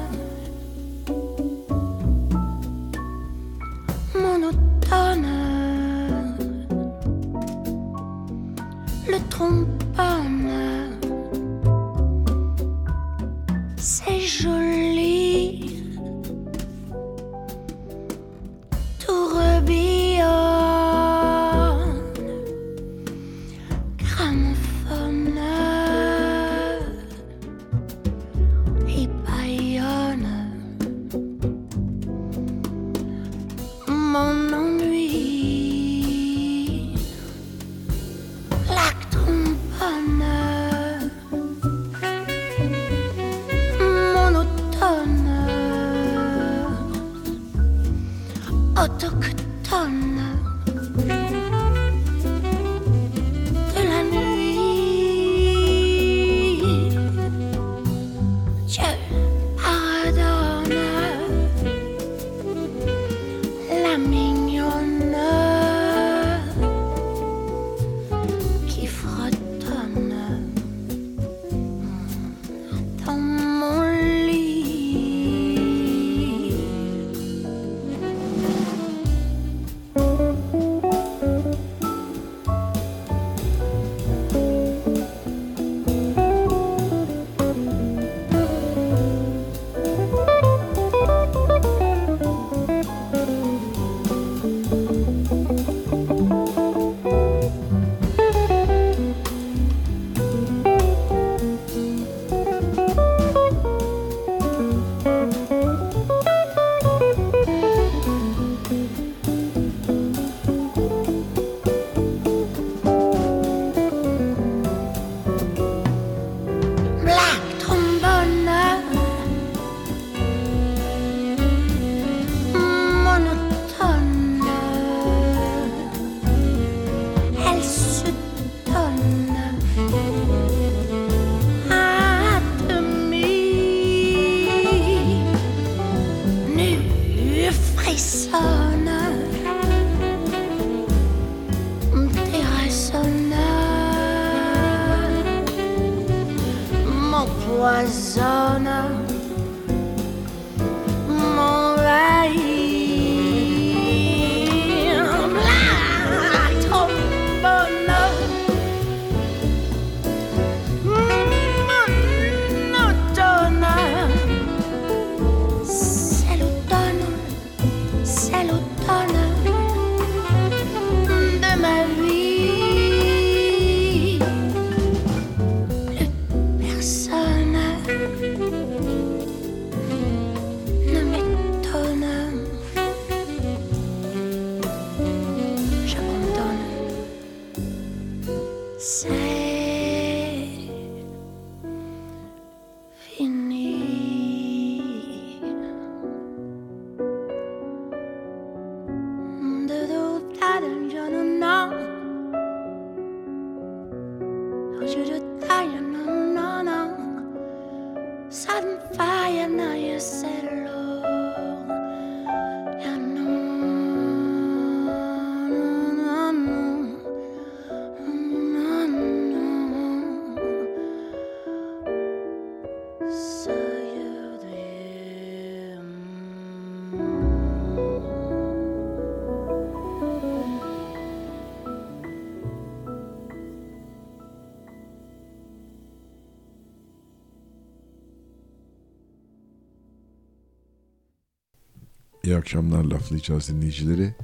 İyi akşamlar laflayacağız dinleyicileri.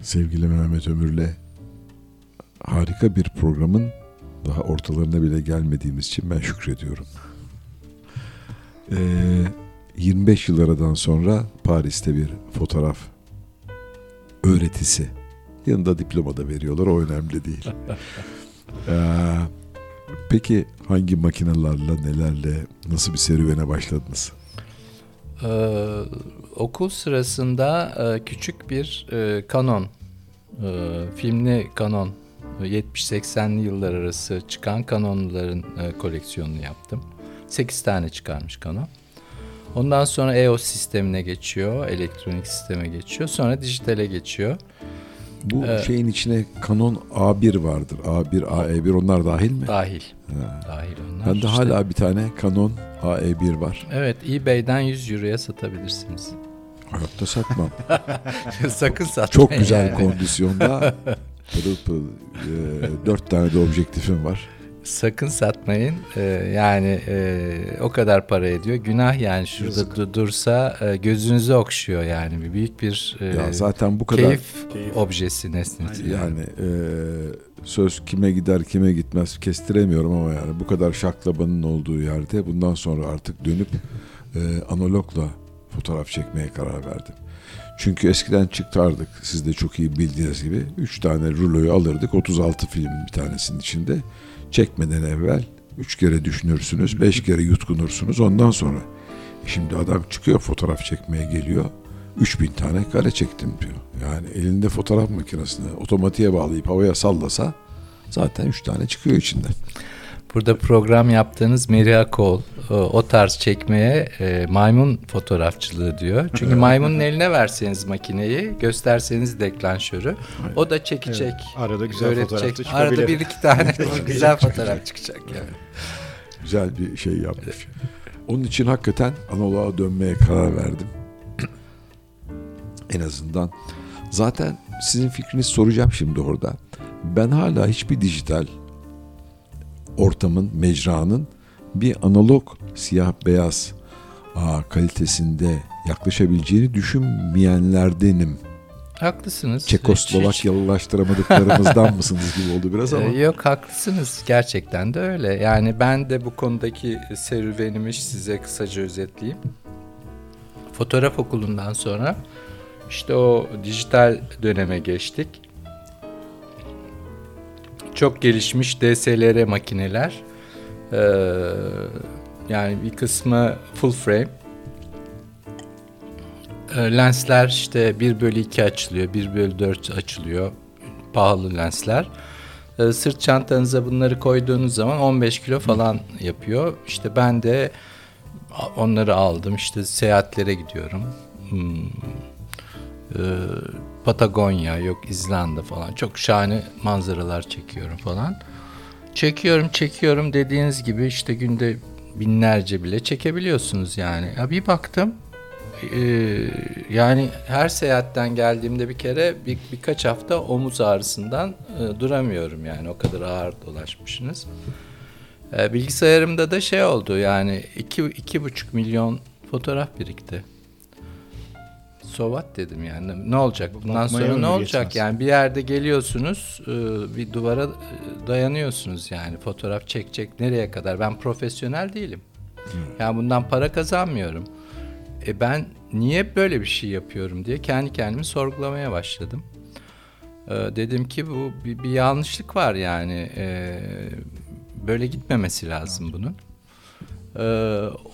Sevgili Mehmet Ömür'le harika bir programın daha ortalarına bile gelmediğimiz için ben şükrediyorum. Ee, 25 yıl aradan sonra Paris'te bir fotoğraf öğretisi. Yanında diploma da veriyorlar o önemli değil. [laughs] Ee, peki hangi makinelerle nelerle nasıl bir serüvene başladınız? Ee, okul sırasında e, küçük bir e, kanon, e, filmli kanon, 70-80'li yıllar arası çıkan kanonların e, koleksiyonunu yaptım. 8 tane çıkarmış kanon. Ondan sonra EOS sistemine geçiyor, elektronik sisteme geçiyor. Sonra dijitale geçiyor. Bu Evet. şeyin içine Canon A1 vardır. A1, AE1 onlar dahil mi? Dahil. Ha. Dahil onlar. Bende İşte- hala bir tane Canon AE1 var. Evet, eBay'den 100 euroya satabilirsiniz. Hayatta satmam. [laughs] Sakın satmayın. Çok güzel yani. kondisyonda. Pırıl pırıl. e, dört tane de objektifim var. Sakın satmayın. Ee, yani e, o kadar para ediyor. Günah yani şurada Yazık. du- dursa e, gözünüzü okşuyor yani. Bir büyük bir e, Ya zaten bu kadar keyif, objesi nesnesi. yani e, söz kime gider kime gitmez kestiremiyorum ama yani bu kadar şaklabanın olduğu yerde bundan sonra artık dönüp e, analogla fotoğraf çekmeye karar verdim. Çünkü eskiden çıkardık siz de çok iyi bildiğiniz gibi 3 tane ruloyu alırdık 36 filmin bir tanesinin içinde çekmeden evvel 3 kere düşünürsünüz 5 kere yutkunursunuz ondan sonra şimdi adam çıkıyor fotoğraf çekmeye geliyor 3000 tane kare çektim diyor. Yani elinde fotoğraf makinesini otomatiğe bağlayıp havaya sallasa zaten 3 tane çıkıyor içinden. Burada program yaptığınız Meriha Cole o, o tarz çekmeye e, maymun fotoğrafçılığı diyor. Çünkü maymunun eline verseniz makineyi, gösterseniz deklanşörü o da çekecek. Evet, arada güzel fotoğraf da çıkabilir. Arada bir iki tane [laughs] güzel fotoğraf çıkacak yani. Güzel bir şey yapmış. Onun için hakikaten analoğa dönmeye karar verdim. en azından. Zaten sizin fikrinizi soracağım şimdi orada. Ben hala hiçbir dijital ortamın, mecranın bir analog siyah beyaz aa, kalitesinde yaklaşabileceğini düşünmeyenlerdenim. Haklısınız. Çekoslovakyalılaştıramadıklarımızdan [laughs] mısınız gibi oldu biraz ama. Ee, yok haklısınız. Gerçekten de öyle. Yani ben de bu konudaki serüvenimi size kısaca özetleyeyim. Fotoğraf okulundan sonra işte o dijital döneme geçtik. Çok gelişmiş DSLR makineler. Ee, yani bir kısmı full frame. Ee, Lensler işte 1 bölü 2 açılıyor, 1 bölü 4 açılıyor. Pahalı lensler. Ee, Sırt çantanıza bunları koyduğunuz zaman 15 kilo falan yapıyor. İşte ben de onları aldım. İşte seyahatlere gidiyorum. Hmm. Patagonya, yok İzlanda falan. Çok şahane manzaralar çekiyorum falan. Çekiyorum çekiyorum dediğiniz gibi işte günde binlerce bile çekebiliyorsunuz yani. Ya bir baktım e, yani her seyahatten geldiğimde bir kere bir, birkaç hafta omuz ağrısından e, duramıyorum yani o kadar ağır dolaşmışsınız. E, bilgisayarımda da şey oldu yani iki, iki buçuk milyon fotoğraf birikti. Sovat dedim yani. Ne olacak? Bundan Bakmaya sonra ne olacak? yetmez. yani bir yerde geliyorsunuz e, bir duvara e, dayanıyorsunuz yani. Fotoğraf çekecek nereye kadar? Ben profesyonel değilim. Yani bundan para kazanmıyorum. E ben niye böyle bir şey yapıyorum diye kendi kendimi sorgulamaya başladım. E, dedim ki bu bir, bir yanlışlık var yani. Böyle gitmemesi lazım bunun.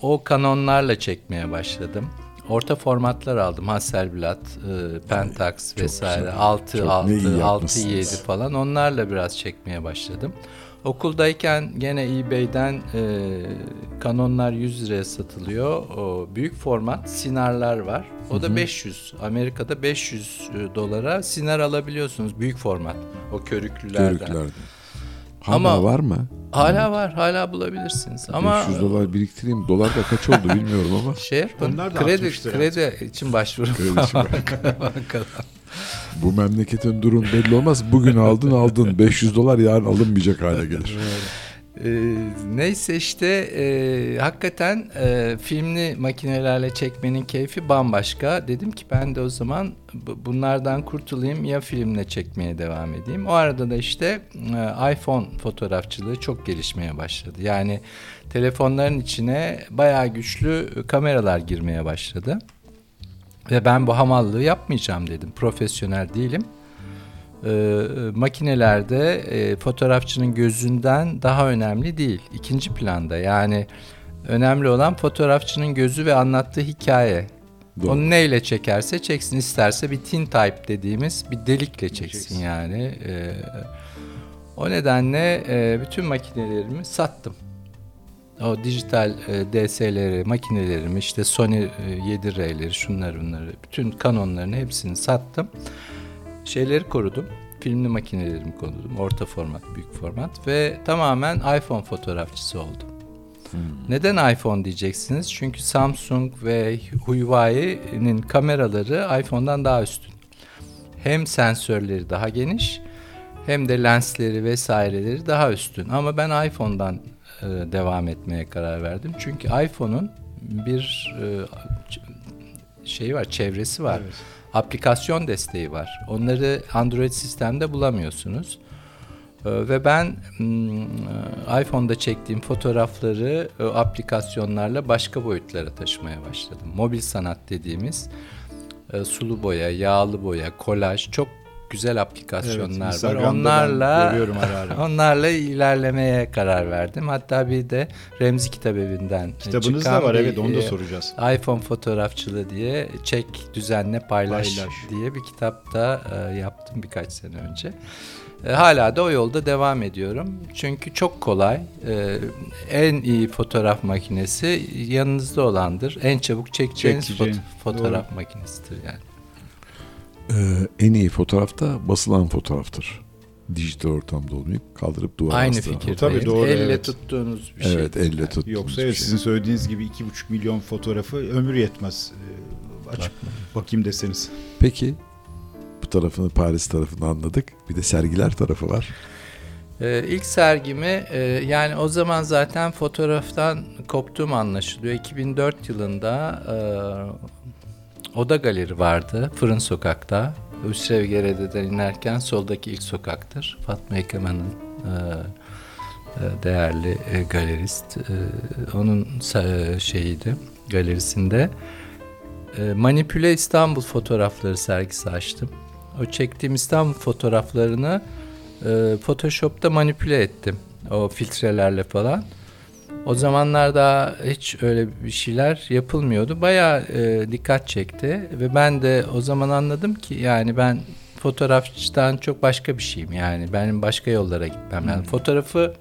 O kanonlarla çekmeye başladım. Orta formatlar aldım. Hasselblad, e, Pentax vesaire. 6, Çok ne 6, iyi 6, yapmışsınız. 7 falan. Onlarla biraz çekmeye başladım. Okuldayken gene eBay'den e, kanonlar 100 liraya satılıyor. O büyük format sinarlar var. O da 500. Amerika'da 500 dolara sinar alabiliyorsunuz. Büyük format. O körüklülerden. Körüklerden. Hala Ama- var mı? Hala var. Hala bulabilirsiniz. Ama 500 dolar biriktireyim. Dolar da kaç oldu bilmiyorum ama. [laughs] şey yapın. Onlar da kredi artmıştır kredi için başvurun. Kredi için [laughs] Bankadan. Bu memleketin durum belli olmaz. Bugün aldın aldın. 500 dolar yarın alınmayacak hale gelir. Ee, neyse işte e, hakikaten e, filmli makinelerle çekmenin keyfi bambaşka. Dedim ki ben de o zaman bu- bunlardan kurtulayım ya filmle çekmeye devam edeyim. O arada da işte e, iPhone fotoğrafçılığı çok gelişmeye başladı. Yani telefonların içine bayağı güçlü kameralar girmeye başladı. Ve ben bu hamallığı yapmayacağım dedim. Profesyonel değilim. Ee, makinelerde e, fotoğrafçının gözünden daha önemli değil. İkinci planda yani önemli olan fotoğrafçının gözü ve anlattığı hikaye. Doğru. Onu neyle çekerse çeksin isterse bir tin type dediğimiz bir delikle çeksin yani. Ee, o nedenle e, bütün makinelerimi sattım. O dijital e, DS'leri, makinelerimi işte Sony e, 7R'leri, şunları bunları, bütün kanonların hepsini sattım. Şeyleri korudum. Filmli makinelerimi korudum. Orta format, büyük format ve tamamen iPhone fotoğrafçısı oldum. Neden iPhone diyeceksiniz? Çünkü Samsung ve Huawei'nin kameraları iPhone'dan daha üstün. Hem sensörleri daha geniş hem de lensleri vesaireleri daha üstün. Ama ben iPhone'dan e, devam etmeye karar verdim. Çünkü iPhone'un bir e, şeyi var, çevresi var. Aplikasyon desteği var. Onları Android sistemde bulamıyorsunuz. Ee, Ve ben mm, e, iPhone'da çektiğim fotoğrafları e, aplikasyonlarla başka boyutlara taşımaya başladım. Mobil sanat dediğimiz e, sulu boya, yağlı boya, kolaj çok güzel aplikasyonlar var. Instagram'da ben Onlarla [laughs] onlarla ilerlemeye karar verdim. Hatta bir de Remzi Kitabevi'nden Kitabınız çıkan da var bir, evet onu da e, soracağız. iPhone fotoğrafçılığı diye çek, düzenle, paylaş, Paylaş. diye bir kitapta e, yaptım birkaç sene önce. E, hala da o yolda devam ediyorum. Çünkü çok kolay. E, en iyi fotoğraf makinesi yanınızda olandır. En çabuk çekeceğiniz Çekeceğin, foto- fotoğraf makinesidir yani. Ee, en iyi fotoğraf da basılan fotoğraftır. Dijital ortamda olmayıp kaldırıp duvara Aynı fikir. Tabii doğru, Elle evet. tuttuğunuz bir şey. Evet elle tuttuğunuz Yoksa evet şey. sizin söylediğiniz gibi 2,5 milyon fotoğrafı ömür yetmez. Ee, açıp bakayım deseniz. Peki bu tarafını Paris tarafını anladık. Bir de sergiler tarafı var. Ee, ilk sergimi e, yani o zaman zaten fotoğraftan koptuğum anlaşılıyor. 2004 yılında e, Oda Galeri vardı Fırın Sokak'ta. Hüsrev Gerede'den inerken soldaki ilk sokaktır. Fatma Ekemen'in e, e, değerli e, galerist. E, onun sa- şeyiydi galerisinde. E, Manipüle İstanbul fotoğrafları sergisi açtım. O çektiğim İstanbul fotoğraflarını e, Photoshop'ta manipüle ettim. O filtrelerle falan. O zamanlar daha hiç öyle bir şeyler yapılmıyordu. Bayağı e, dikkat çekti ve ben de o zaman anladım ki yani ben fotoğrafçıdan çok başka bir şeyim. Yani benim başka yollara gitmem lazım. Fotoğrafı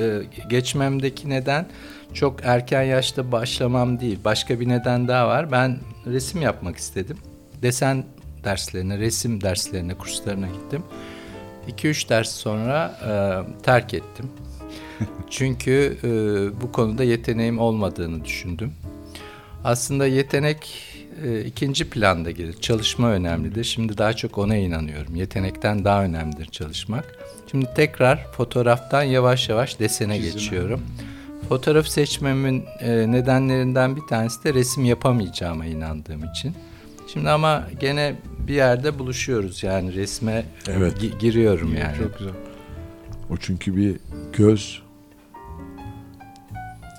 e, geçmemdeki neden çok erken yaşta başlamam değil. Başka bir neden daha var. Ben resim yapmak istedim. Desen derslerine, resim derslerine, kurslarına gittim. 2-3 ders sonra e, terk ettim. [laughs] Çünkü e, bu konuda yeteneğim olmadığını düşündüm. Aslında yetenek e, ikinci planda gelir. Çalışma önemlidir. Şimdi daha çok ona inanıyorum. Yetenekten daha önemlidir çalışmak. Şimdi tekrar fotoğraftan yavaş yavaş desene geçiyorum. Fotoğraf seçmemin e, nedenlerinden bir tanesi de resim yapamayacağıma inandığım için. Şimdi ama gene bir yerde buluşuyoruz yani resme Evet. gi- giriyorum yani. Çok güzel. O çünkü bir göz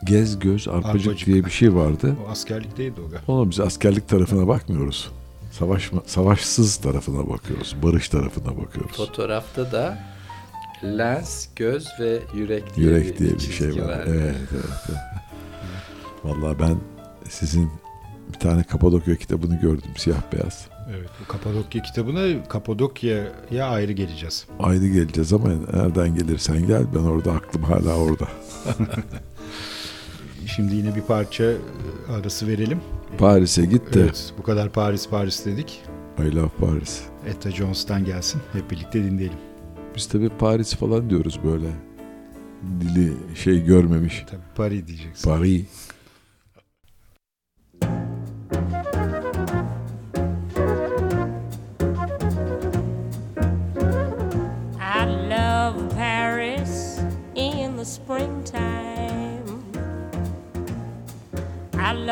gez göz arpacık, Arpacık. diye bir şey vardı. O askerlikteydi o galiba. Oğlum biz askerlik tarafına bakmıyoruz. Savaşma, savaşsız tarafına bakıyoruz. Barış tarafına bakıyoruz. Fotoğrafta da lens, göz ve yürek diye, Yürek diye bir çizgi şey var. Evet, evet, evet. Vallahi ben sizin bir tane Kapadokya kitabını gördüm siyah beyaz. Evet. Bu Kapadokya kitabına Kapadokya'ya ayrı geleceğiz. Ayrı geleceğiz ama nereden gelirsen gel ben orada aklım hala orada. [laughs] Şimdi yine bir parça e, arası verelim. Paris'e git de Evet, bu kadar Paris Paris dedik. I love Paris. Etta Jones'tan gelsin. Hep birlikte dinleyelim. Biz tabii Paris falan diyoruz böyle. Dili şey görmemiş. Tabii Paris diyeceksin. Paris.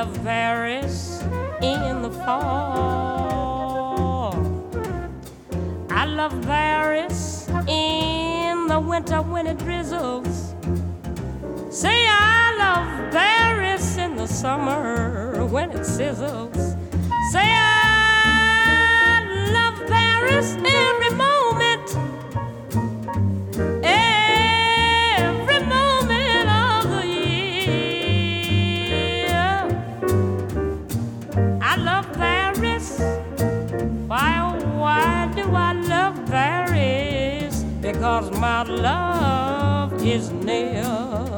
I love Paris in the fall. I love Paris in the winter when it drizzles. Say I love Paris in the summer when it sizzles. Say I love Paris every Because my love is near.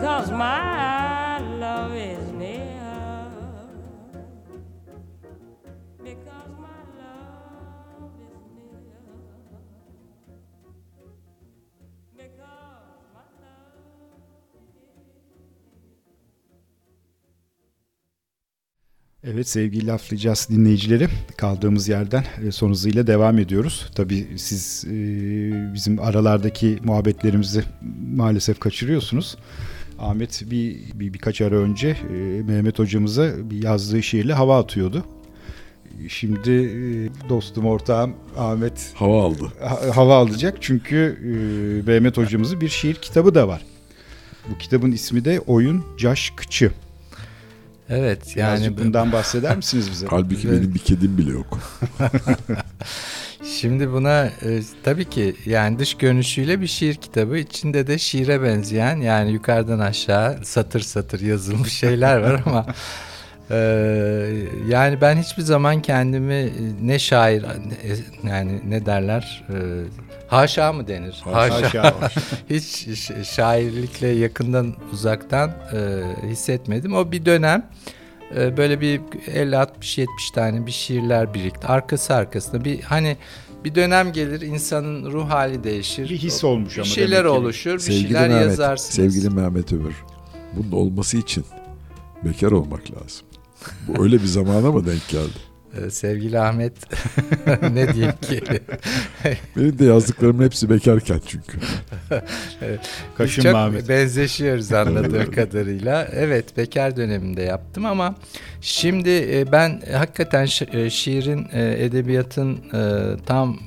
Because my love is near. Evet sevgili laflayacağız dinleyicileri kaldığımız yerden e, son hızıyla devam ediyoruz. Tabii siz e, bizim aralardaki muhabbetlerimizi maalesef kaçırıyorsunuz. Ahmet bir, bir birkaç ara önce e, Mehmet hocamıza bir yazdığı şiirle hava atıyordu. Şimdi e, dostum ortağım Ahmet Hava aldı. ha- hava alacak çünkü e, Mehmet hocamızın bir şiir kitabı da var. Bu kitabın ismi de Oyun Caş Kıçı. Evet Yani yani bundan bahseder misiniz bize? [laughs] Halbuki Evet. benim bir kedim bile yok. [laughs] Şimdi buna e, tabii ki yani dış görünüşüyle bir şiir kitabı içinde de şiire benzeyen yani yukarıdan aşağı satır satır yazılmış şeyler var ama e, yani ben hiçbir zaman kendimi ne şair ne- yani ne derler e, haşa mı denir? Haşa. [laughs] Hiç ş- şairlikle yakından uzaktan e, hissetmedim. O bir dönem e, böyle bir 50 60 70 tane bir şiirler birikti. Arkası arkasında bir hani bir dönem gelir insanın ruh hali değişir. Bir his olmuş bir ama şeyler demek ki. oluşur, bir Sevgili şeyler Mehmet, yazarsınız. sevgili Mehmet Ömür. Bunun olması için bekar olmak lazım. Bu öyle bir zamana mı denk geldi? E, sevgili Ahmet [laughs] ne diyeyim ki? [laughs] Benim de yazdıklarımın hepsi bekarken çünkü. [laughs] Kaşın Çok Mehmet. benzeşiyoruz anladığım kadarıyla. Evet bekar döneminde yaptım ama şimdi e, ben hakikaten şi- e, şiirin e, edebiyatın tam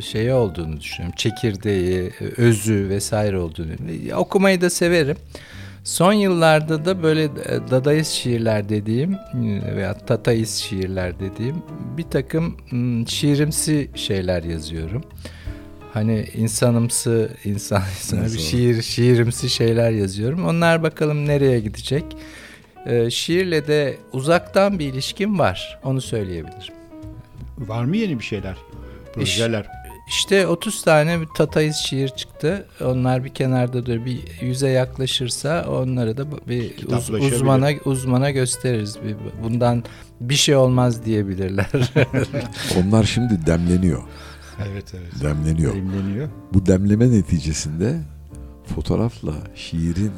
şeyi olduğunu düşünüyorum. Çekirdeği, özü vesaire olduğunu. Okumayı da severim. Son yıllarda da böyle e, dadaist şiirler dediğim e, veya tataist şiirler dediğim bir takım m, şiirimsi şeyler yazıyorum. Hani insanımsı, insan [laughs] insana bir şiir, şiirimsi şeyler yazıyorum. Onlar bakalım nereye gidecek. Ee, şiirle de uzaktan bir ilişkim var. Onu söyleyebilirim. Var mı yeni bir şeyler? Projeler. İşte 30 tane bir tataist şiir çıktı. Onlar bir kenarda dur bir yüze yaklaşırsa onları da bir uz- uzmana uzmana gösteririz. Bir- Bundan bir şey olmaz diyebilirler. [laughs] Onlar şimdi demleniyor. Evet evet. Demleniyor. Yayınlanıyor. Bu demleme neticesinde fotoğrafla şiirin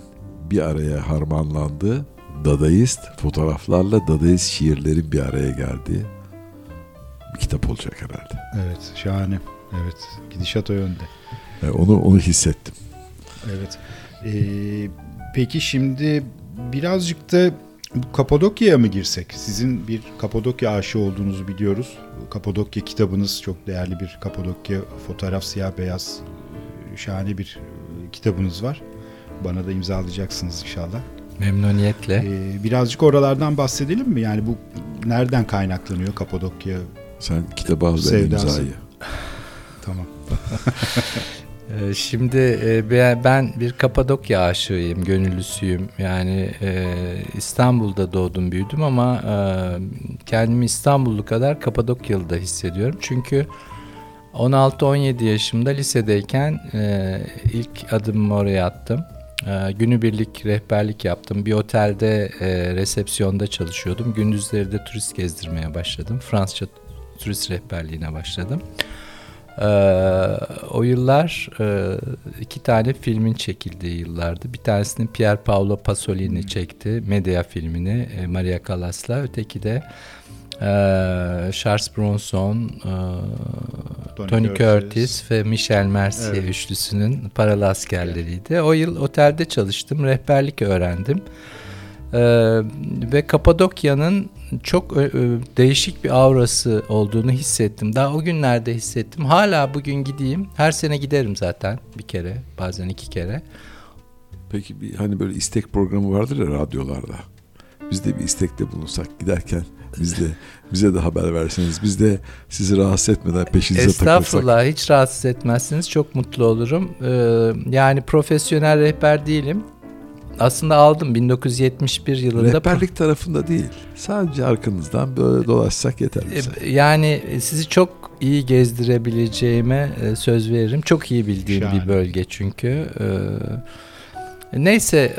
bir araya harmanlandığı dadaist fotoğraflarla dadaist şiirlerin bir araya geldiği bir kitap olacak herhalde. Evet şahane. Evet gidişat o yönde. Yani onu onu hissettim. Evet. Ee, peki şimdi birazcık da Kapadokya'ya mı girsek? Sizin bir Kapadokya aşığı olduğunuzu biliyoruz. Kapadokya kitabınız çok değerli bir Kapadokya fotoğraf siyah beyaz e, şahane bir e, kitabınız var. Bana da imzalayacaksınız inşallah. Memnuniyetle. Ee, birazcık oralardan bahsedelim mi? Yani bu nereden kaynaklanıyor Kapadokya? Sen kitabı al ben imzayı. Tamam. [laughs] Ee, Şimdi e, ben- bir Kapadokya aşığıyım, gönüllüsüyüm. Yani e, İstanbul'da doğdum, büyüdüm ama e, kendimi İstanbullu kadar Kapadokyalı da hissediyorum. Çünkü 16-17 yaşımda lisedeyken ilk adımımı oraya attım. Günübirlik rehberlik yaptım. Bir otelde resepsiyonda çalışıyordum. Gündüzleri de turist gezdirmeye başladım. Fransızca turist rehberliğine başladım. Ee, o yıllar e, iki tane filmin çekildiği yıllardı. Bir tanesini Pier Paolo Pasolini çekti. Medea filmini e, Maria Callas'la. Öteki de e, Charles Bronson, Tony Tony, Curtis. Curtis. ve Michel Mercier Evet. üçlüsünün paralı askerleriydi. O yıl otelde çalıştım. Rehberlik öğrendim. Ee, ve Kapadokya'nın çok ö- ö- değişik bir aurası olduğunu hissettim. Daha o günlerde hissettim. Hala bugün gideyim. Her sene giderim zaten bir kere, bazen iki kere. Peki bir hani böyle istek programı vardır ya radyolarda. Biz de bir istekte bulunsak giderken biz de bize de haber verseniz biz de sizi rahatsız etmeden peşinize takılsak. Estağfurullah hiç rahatsız etmezsiniz. Çok mutlu olurum. Ee, yani profesyonel rehber değilim. Aslında aldım 1971 yılında. Rehberlik tarafında değil. Sadece arkanızdan böyle dolaşsak yeter bize. E, Yani sizi çok iyi gezdirebileceğime e, söz veririm. Çok iyi bildiğim Şahane. bir bölge çünkü. E, Neyse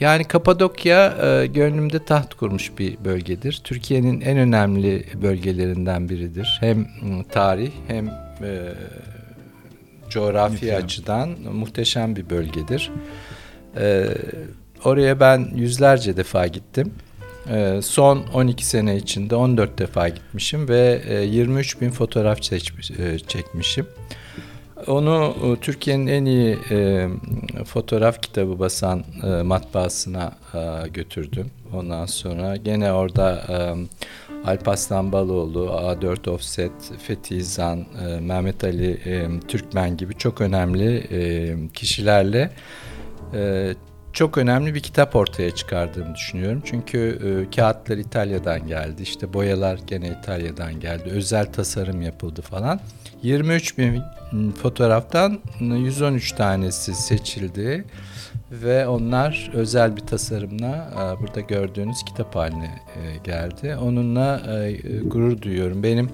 yani Kapadokya e, gönlümde taht kurmuş bir bölgedir. Türkiye'nin en önemli bölgelerinden biridir. Hem tarih hem e, coğrafi Muhteşem. açıdan muhteşem bir bölgedir. E, oraya ben yüzlerce defa gittim. Ee, son 12 sene içinde 14 defa gitmişim ve e, 23 bin fotoğraf seçmiş, e, çekmişim. Onu e, Türkiye'nin en iyi e, fotoğraf kitabı basan e, matbaasına e, götürdüm. Ondan sonra gene orada e, Alparslan Baloğlu, A4 Offset, Fethi İzan, e, Mehmet Ali e, Türkmen gibi çok önemli e, kişilerle e, çok önemli bir kitap ortaya çıkardığımı düşünüyorum. Çünkü e, kağıtlar İtalya'dan geldi, işte boyalar gene İtalya'dan geldi, özel tasarım yapıldı falan. 23 bin fotoğraftan 113 tanesi seçildi ve onlar özel bir tasarımla e, burada gördüğünüz kitap haline e, geldi. Onunla e, gurur duyuyorum. Benim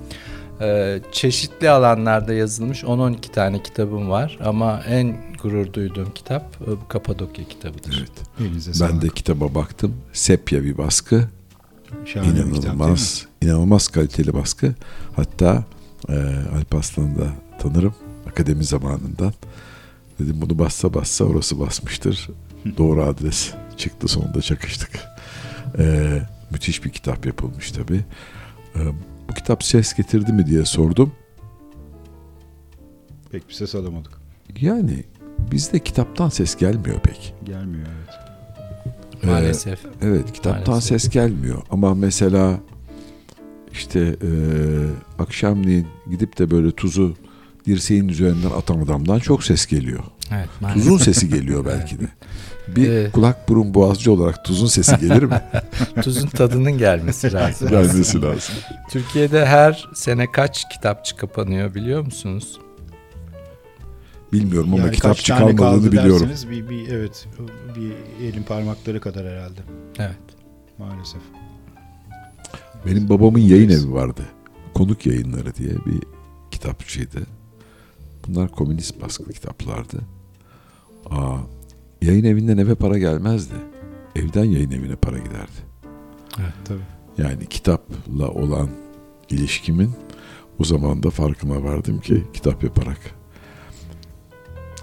e, çeşitli alanlarda yazılmış 10-12 tane kitabım var ama en gurur duyduğum kitap e, bu Kapadokya kitabıdır. Evet. Elinize Ben sağlık. de kitaba baktım. Sepya bir baskı. Şahane bir kitap inanılmaz, inanılmaz kaliteli baskı. Hatta e, Alp Aslan'ı da tanırım akademi zamanından. Dedim bunu bassa bassa orası basmıştır. Doğru adres çıktı sonunda çakıştık. E, müthiş bir kitap yapılmış tabi. Bu kitap ses getirdi mi diye sordum. Pek bir ses alamadık. Yani bizde kitaptan ses gelmiyor pek. Gelmiyor evet. Ee, Maalesef. Evet kitaptan Maalesef. ses gelmiyor ama mesela işte e, akşamleyin gidip de böyle tuzu dirseğin üzerinden atan adamdan çok ses geliyor. Evet, maalesef. Tuzun sesi geliyor belki de. [laughs] Bir Evet. kulak burun boğazcı olarak tuzun sesi gelir mi? [laughs] Tuzun tadının gelmesi lazım. [laughs] Gelmesi lazım. Türkiye'de her sene kaç kitapçı kapanıyor biliyor musunuz? Bilmiyorum ama Yani kitap kaç tane çıkarmadığını kaldı biliyorum. bir, bir evet bir elin parmakları kadar herhalde Evet. maalesef. Benim babamın yayın evi vardı. Konuk yayınları diye bir kitapçıydı. Bunlar komünist baskılı kitaplardı. Aa, yayın evinden eve para gelmezdi. Evden yayın evine para giderdi. Evet tabii. Yani kitapla olan ilişkimin o zaman da farkına vardım ki kitap yaparak.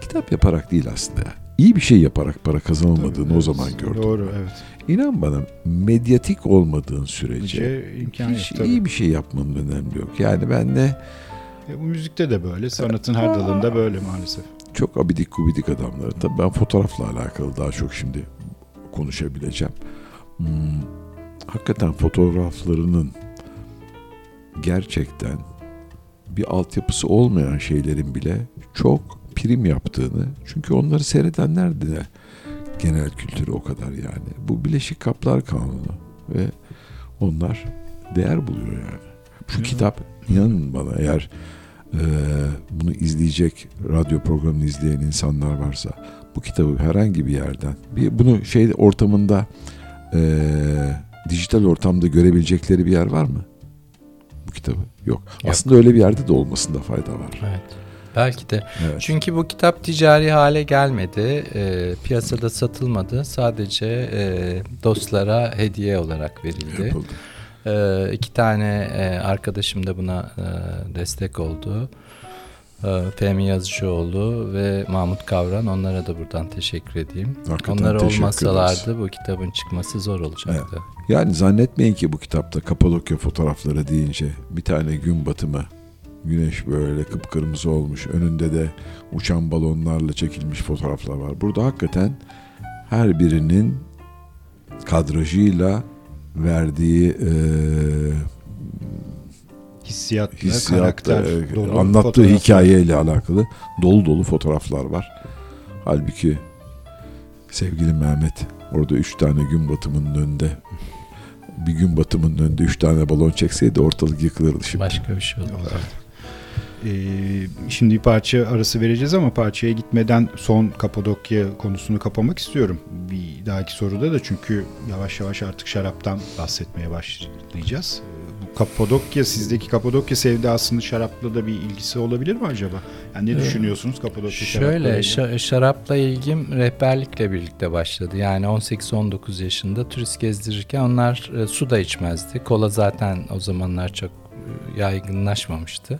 Kitap yaparak değil aslında. ya. İyi bir şey yaparak para kazanılmadığını Tabii, o zaman gördüm. Doğru evet. İnan bana medyatik olmadığın süreceEce imkan yok hiç tabii. iyi bir şey yapmanın önemi yok. Yani ben de E, bu müzikte de böyle, sanatın her dalında böyle maalesef. Çok abidik gubidik adamları. Tabii ben fotoğrafla alakalı daha çok şimdi konuşabileceğim. Hmm, hakikaten fotoğraflarının gerçekten bir altyapısı olmayan şeylerin bile çok prim yaptığını çünkü onları seyredenler de genel kültürü o kadar yani. Bu Bileşik Kaplar Kanunu ve onlar değer buluyor yani. Şu kitap inanın bana eğer e, bunu izleyecek radyo programını izleyen insanlar varsa bu kitabı herhangi bir yerden bir bunu şey ortamında e, dijital ortamda görebilecekleri bir yer var mı? Bu kitabı yok. Aslında öyle bir yerde de olmasında fayda var. Evet. Belki de. Evet. Çünkü bu kitap ticari hale gelmedi. e, piyasada satılmadı. Sadece e, dostlara hediye olarak verildi. Yapıldı. E, iki tane e, arkadaşım da buna e, destek oldu. E, Fehmi Yazıcıoğlu ve Mahmut Kavran. Onlara da buradan teşekkür edeyim. Hakikaten Onlar teşekkür olmasalardı bu kitabın çıkması zor olacaktı. Yani zannetmeyin ki bu kitapta Kapadokya fotoğrafları deyince bir tane gün batımı güneş böyle kıpkırmızı olmuş önünde de uçan balonlarla çekilmiş fotoğraflar var. Burada hakikaten her birinin kadrajıyla verdiği e, Hissiyatla, hissiyatla, karakter, e, dolu anlattığı fotoğraflar. hikayeyle alakalı dolu dolu fotoğraflar var. Halbuki sevgili Mehmet orada üç tane gün batımının önünde bir gün batımının önünde üç tane balon çekseydi ortalık yıkılırdı şimdi. Başka bir şey oldu. Ee, şimdi bir parça arası vereceğiz ama parçaya gitmeden son Kapadokya konusunu kapamak istiyorum. Bir dahaki soruda da çünkü yavaş yavaş artık şaraptan bahsetmeye başlayacağız. Bu Kapadokya, sizdeki Kapadokya sevdasının şarapla da bir ilgisi olabilir mi acaba? Yani ne Ee, düşünüyorsunuz Kapadokya Şöyle şaraplarıyla? şa- şarapla ilgim rehberlikle birlikte başladı. Yani 18-19 yaşında turist gezdirirken onlar e, su da içmezdi. Kola zaten o zamanlar çok e, yaygınlaşmamıştı.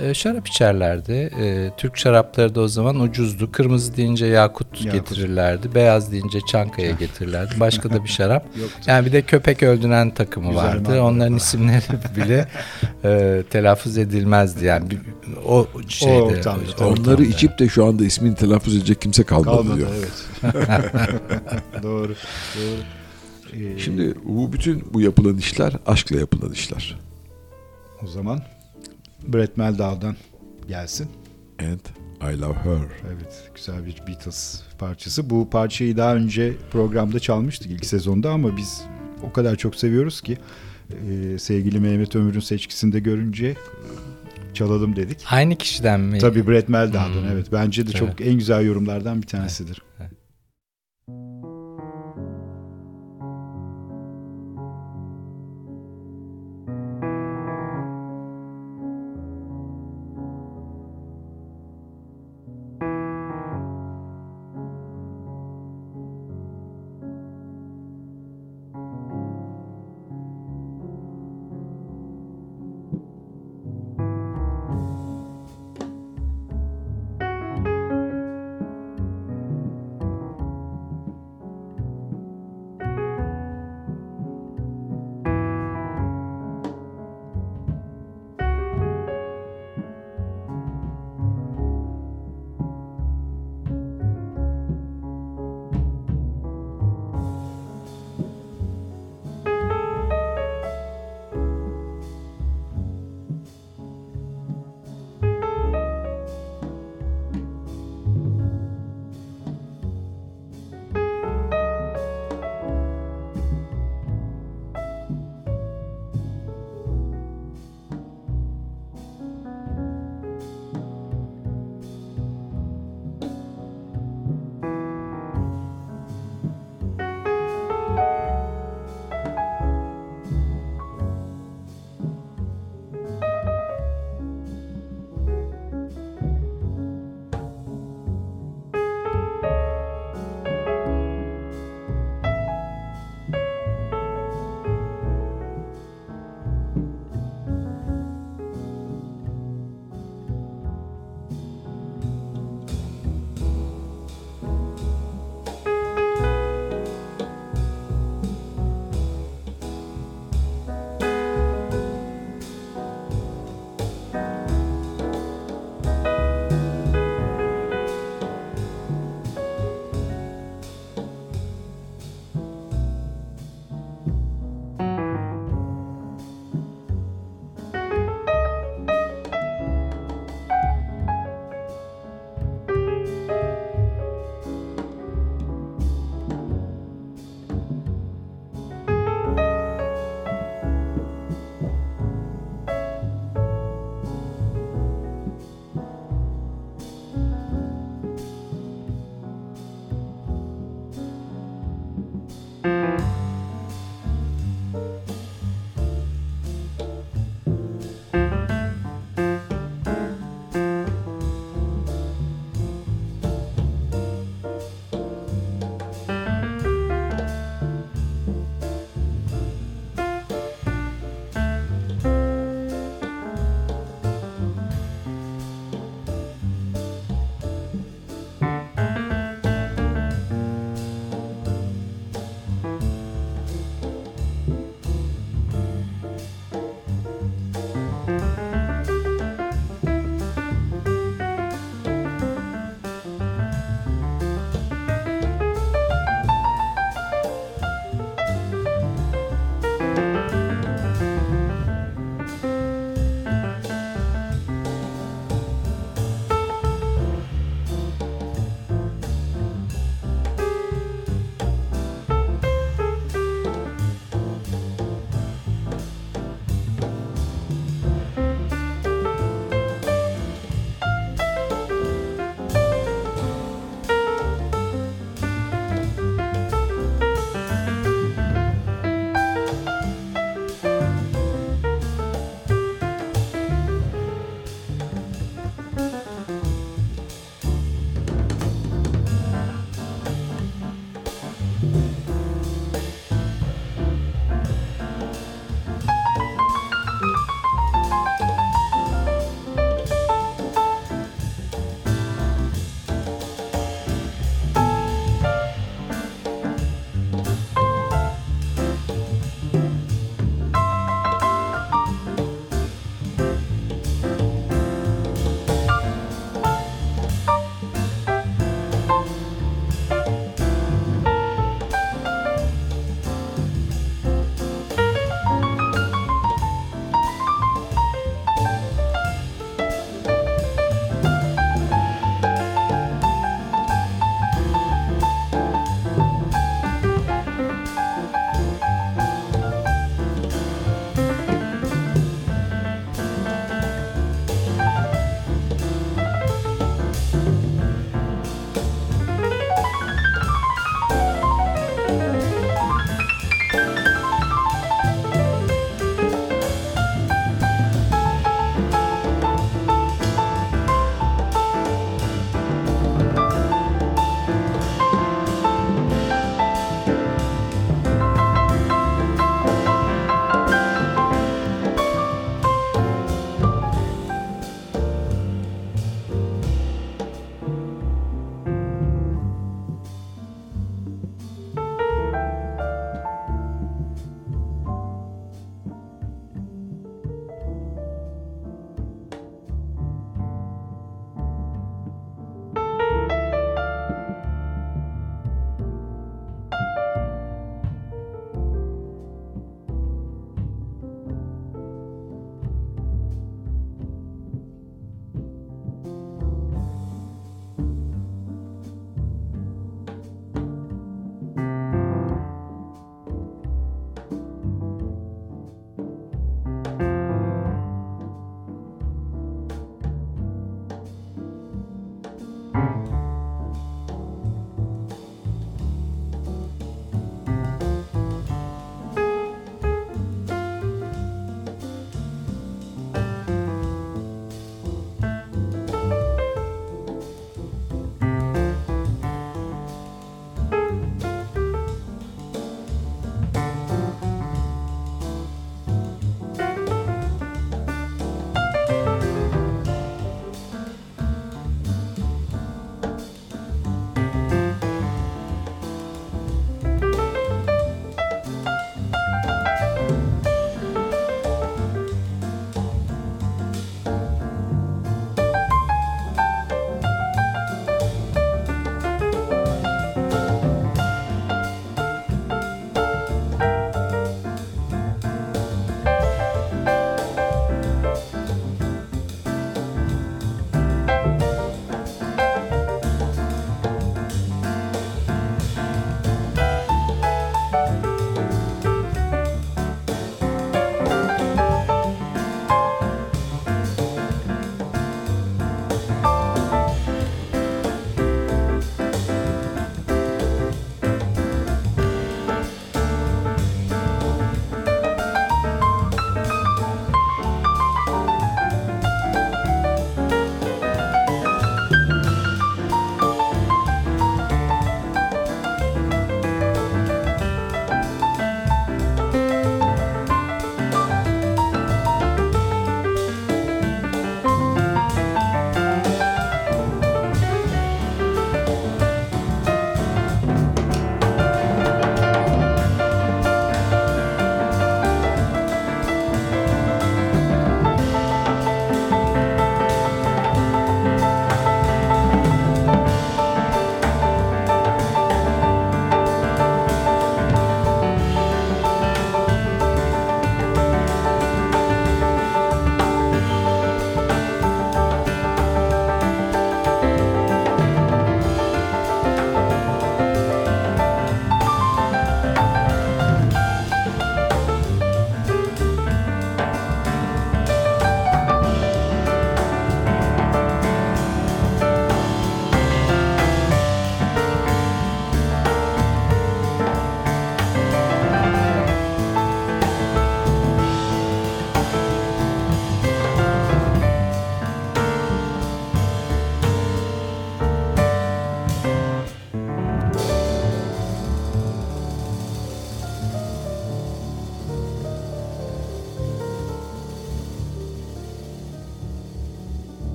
E, şarap içerlerdi. E, Türk şarapları da o zaman ucuzdu. Kırmızı deyince yakut, Yakut. getirirlerdi. Beyaz deyince Çankaya getirirlerdi. Başka da bir [laughs] şarap. Yoktu. Yani bir de köpek öldüren takımı Güzel vardı. Onların isimleri [laughs] bile e, telaffuz edilmezdi. Yani bir- o şeyde. ortamda, o. Onları ortamda. içip de şu anda ismini telaffuz edecek kimse kalmadı, Kalmadı diyor. evet. [laughs] doğru. Doğru. Ee, Şimdi bu bütün bu yapılan işler aşkla yapılan işler. o zaman Brett Meldau'dan gelsin. And I love her. Evet, güzel bir Beatles parçası. Bu parçayı daha önce programda çalmıştık ilk sezonda ama biz o kadar çok seviyoruz ki e, sevgili Mehmet Ömür'ün seçkisinde görünce çalalım dedik. Aynı kişiden mi? Tabii Brett Meldau'dan Hmm. evet. Bence de çok Evet. en güzel yorumlardan bir tanesidir. İyi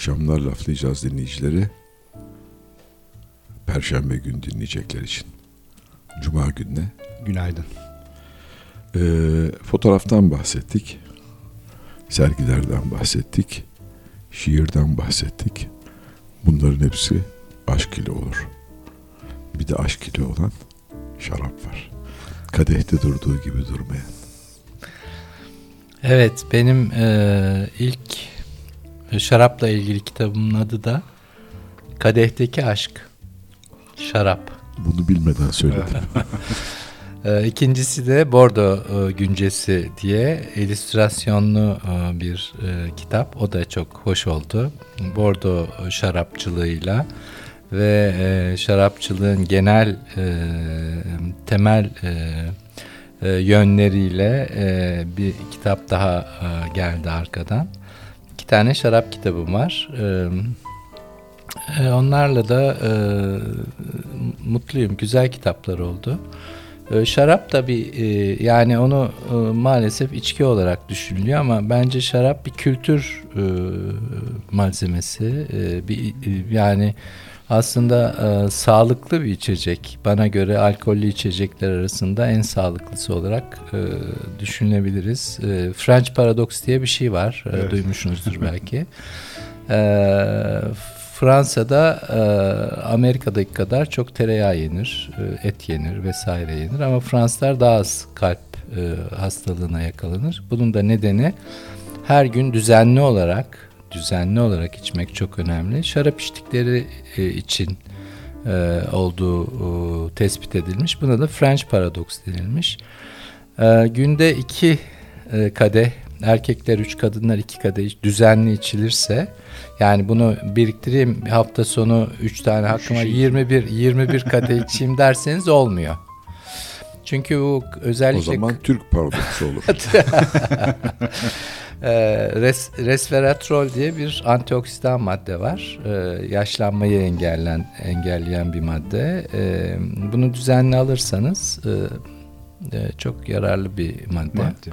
akşamlar laflayacağız dinleyicileri. Perşembe gün dinleyecekler için. Cuma gününe. Günaydın. Ee, fotoğraftan bahsettik. Sergilerden bahsettik. Şiirden bahsettik. Bunların hepsi aşk ile olur. Bir de aşk ile olan şarap var. Kadehte durduğu gibi durmayan. Evet benim e, ilk şarapla ilgili kitabımın adı da Kadehteki Aşk. Şarap. Bunu bilmeden söyledim. [laughs] E, ikincisi de Bordo e, Güncesi diye illüstrasyonlu e, bir e, kitap. O da çok hoş oldu. Bordo şarapçılığıyla ve şarapçılığın genel temel yönleriyle bir kitap daha geldi arkadan. Tane şarap kitabım var. E, e, onlarla da e, mutluyum. Güzel kitaplar oldu. E, şarap da bir e, yani onu e, maalesef içki olarak düşünülüyor ama bence şarap bir kültür e, malzemesi. E, bir e, yani aslında e, sağlıklı bir içecek. Bana göre alkollü içecekler arasında en sağlıklısı olarak e, düşünebiliriz. E, French Paradox diye bir şey var. E, Evet. Duymuşsunuzdur [laughs] belki. E, Fransa'da e, Amerika'daki kadar çok tereyağı yenir, e, et yenir vesaire yenir ama Fransızlar daha az kalp e, hastalığına yakalanır. Bunun da nedeni her gün düzenli olarak düzenli olarak içmek çok önemli. Şarap içtikleri e, için e, olduğu e, tespit edilmiş. Buna da French Paradox denilmiş. Günde iki kadeh, erkekler üç, kadınlar iki kadeh düzenli içilirse yani bunu biriktireyim hafta sonu üç tane hakkıma 21 21 kadeh [laughs] içeyim derseniz olmuyor. Çünkü bu özellikle O zaman Türk paradoksu olur. [laughs] [laughs] e, res, resveratrol diye bir antioksidan madde var. E, yaşlanmayı engellen, engelleyen bir madde. E, bunu düzenli alırsanız e, e, çok yararlı bir madde. Madde.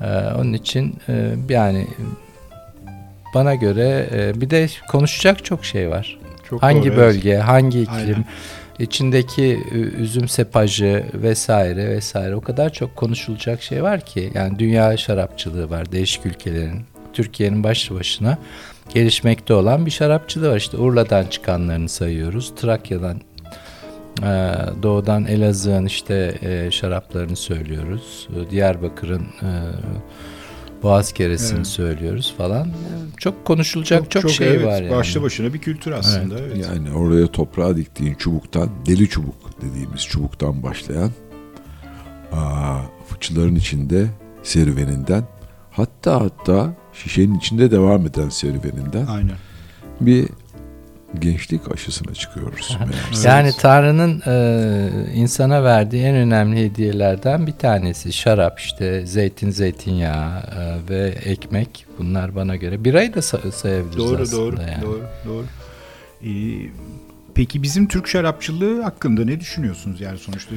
E, onun için e, yani bana göre e, bir de konuşacak çok şey var. Çok hangi doğru, evet. bölge, hangi iklim, Aynen. İçindeki üzüm sepajı vesaire vesaire o kadar çok konuşulacak şey var ki yani dünya şarapçılığı var değişik ülkelerin. Türkiye'nin başlı başına gelişmekte olan bir şarapçılığı var. İşte Urla'dan çıkanlarını sayıyoruz. Trakya'dan e, doğudan Elazığ'ın işte e, şaraplarını söylüyoruz. Diyarbakır'ın e, Boğaz keresini Evet. söylüyoruz falan. Çok konuşulacak çok, şey evet, var yani. Başlı başına bir kültür aslında. Evet. Yani oraya toprağa diktiğin çubuktan, deli çubuk dediğimiz çubuktan başlayan aa, fıçıların içinde serüveninden hatta hatta şişenin içinde devam eden serüveninden Aynen. bir gençlik aşısına çıkıyoruz. [laughs] Yani Tanrı'nın e, insana verdiği en önemli hediyelerden bir tanesi şarap işte zeytin zeytinyağı e, ve ekmek bunlar bana göre birayı da say- sayabiliriz Doğru aslında doğru yani. doğru doğru. Ee, peki bizim Türk şarapçılığı hakkında ne düşünüyorsunuz? Yani sonuçta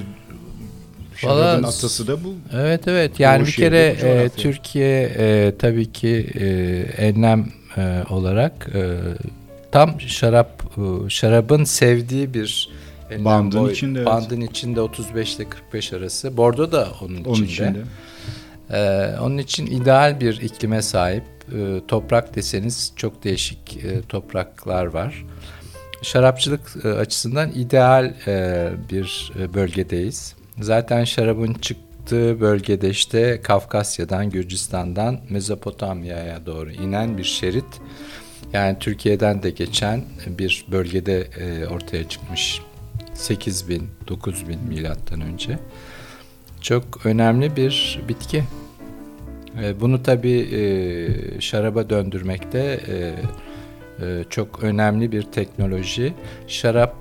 şarabın atası da bu. Evet evet yani bir kere e, Türkiye e, tabii ki e, enlem e, olarak e, tam şarap e, şarabın sevdiği bir Bandın boy- içinde, evet. bandın içinde 35 ile 45 arası. Bordo da onun, Onun içinde. içinde. Ee, onun için ideal bir iklime sahip. Ee, toprak deseniz çok değişik e, topraklar var. Şarapçılık e, açısından ideal e, bir e, bölgedeyiz. Zaten şarabın çıktığı bölgede işte Kafkasya'dan, Gürcistan'dan Mezopotamya'ya doğru inen bir şerit. Yani Türkiye'den de geçen bir bölgede e, ortaya çıkmış 8000 9000 milattan önce. Çok önemli bir bitki. E, Bunu tabii e, şaraba döndürmekte çok önemli bir teknoloji. Şarap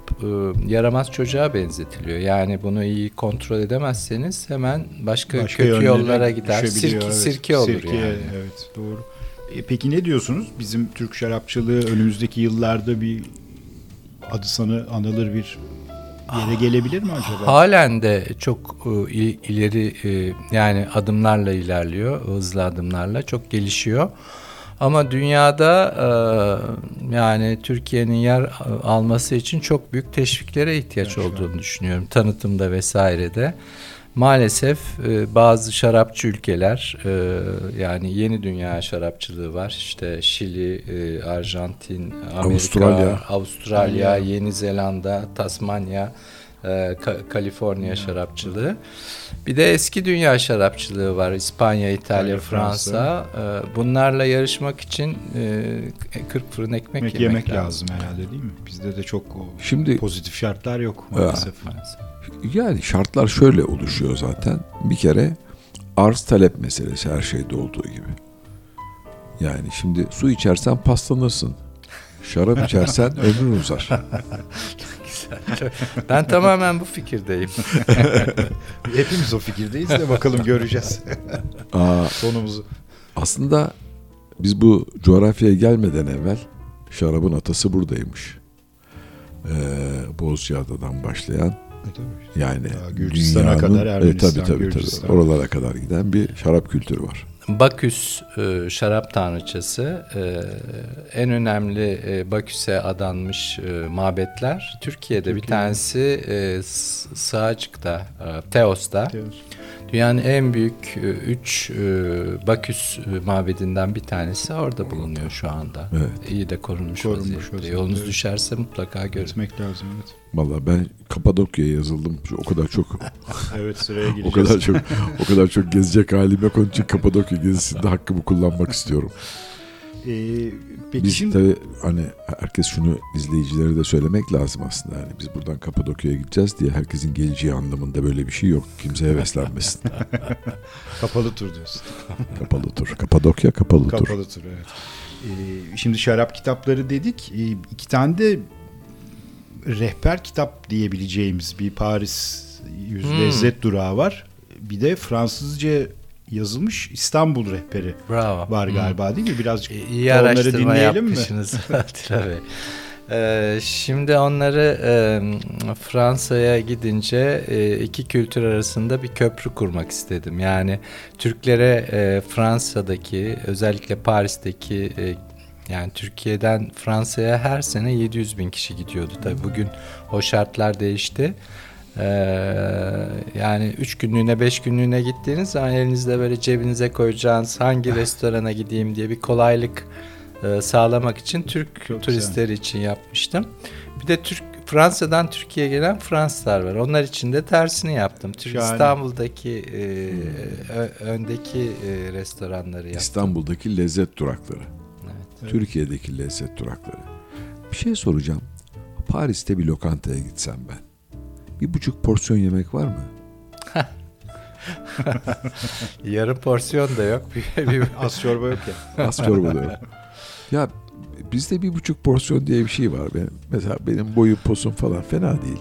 yaramaz çocuğa benzetiliyor. Yani bunu iyi kontrol edemezseniz hemen başka, kötü yönlere yollara gider. Sirke, evet. sirke olur Sirke, yani. Evet doğru. E, peki ne diyorsunuz? Bizim Türk şarapçılığı önümüzdeki yıllarda bir adı sanı anılır bir yere gelebilir mi acaba? Halen de çok e, il- ileri e, yani adımlarla ilerliyor, hızlı adımlarla çok gelişiyor. Ama dünyada e, yani Türkiye'nin yer alması için çok büyük teşviklere ihtiyaç olduğunu düşünüyorum. Tanıtımda vesairede. Maalesef e, bazı şarapçı ülkeler e, yani yeni dünya şarapçılığı var. İşte Şili, e, Arjantin, Amerika, Avustralya. Avustralya, Yeni Zelanda, Tasmanya, e, Ka- Kaliforniya şarapçılığı. Bir de eski dünya şarapçılığı var. İspanya, İtalya, İtalya, Fransa. E, bunlarla yarışmak için e, 40 fırın ekmek, Ekmek yemek, yemek lazım herhalde değil mi? Bizde de çok Şimdi pozitif şartlar yok maalesef. Yani şartlar şöyle oluşuyor zaten. Bir kere arz talep meselesi her şeyde olduğu gibi. Yani şimdi su içersen paslanırsın. Şarap [laughs] içersen ömrün uzar. Ben tamamen bu fikirdeyim. [laughs] Hepimiz o fikirdeyiz de bakalım göreceğiz [laughs] Aa, sonumuzu. aslında biz bu coğrafyaya gelmeden evvel şarabın atası buradaymış. Ee, Bozcaada'dan başlayan yani Gürcistan'a dünyanın- kadar, e, Ermenistan, tabii, tabii, Gürcistan. tabii. oralara kadar giden bir şarap kültürü var. Baküs e, şarap tanrıçası e, en önemli e, Baküs'e adanmış e, mabetler Türkiye'de bir tanesi e, Sığacık'ta e, Teos'ta dünyanın en büyük 3 Baküs e, mabedinden bir tanesi orada bulunuyor şu anda. Evet. İyi de korunmuş, Korunmuş vaziyette. vaziyette, Yolunuz evet. düşerse mutlaka görün. Gitmek lazım evet. Vallahi ben Kapadokya'ya yazıldım. O kadar çok [laughs] Evet sıraya gireceğiz. [laughs] o kadar çok o kadar çok gezecek halim yok. Onun için Kapadokya gezisinde hakkımı kullanmak istiyorum. [laughs] Ee, peki Biz şimdi tabii hani herkes şunu izleyicilere de söylemek lazım aslında. Yani biz buradan Kapadokya'ya gideceğiz diye herkesin geleceği anlamında böyle bir şey yok. Kimse heveslenmesin. [laughs] kapalı tur diyorsun. [laughs] kapalı tur. Kapadokya kapalı, tur. Kapalı tur evet. Ee, şimdi şarap kitapları dedik. Ee, iki tane de rehber kitap diyebileceğimiz bir Paris yüz Hmm. lezzet durağı var. Bir de Fransızca yazılmış İstanbul rehberi Bravo. var Hı. galiba değil mi? Birazcık İyi- onları dinleyelim mi? [laughs] Atilla Bey. Ee, şimdi onları e, Fransa'ya gidince e, iki kültür arasında bir köprü kurmak istedim. Yani Türklere e, Fransa'daki özellikle Paris'teki e, yani Türkiye'den Fransa'ya her sene 700 bin kişi gidiyordu. Tabii bugün o şartlar değişti. Ee, yani 3 günlüğüne 5 günlüğüne gittiğiniz zaman elinizde böyle cebinize koyacağınız hangi [laughs] restorana gideyim diye bir kolaylık e, sağlamak için Türk Çok turistleri için yapmıştım. Bir de Türk Fransa'dan Türkiye'ye gelen Fransızlar var. Onlar için de tersini yaptım. Türk Şahane. İstanbul'daki e, ö- öndeki e, restoranları yaptım. İstanbul'daki lezzet durakları. Evet. Türkiye'deki lezzet durakları. Bir şey soracağım. Paris'te bir lokantaya gitsem ben. Bir buçuk porsiyon yemek var mı? [laughs] Yarım porsiyon da yok. Bir, bir, Az çorba yok ya. Az çorba da yok. Ya bizde bir buçuk porsiyon diye bir şey var. Benim, mesela benim boyum posum falan fena değil.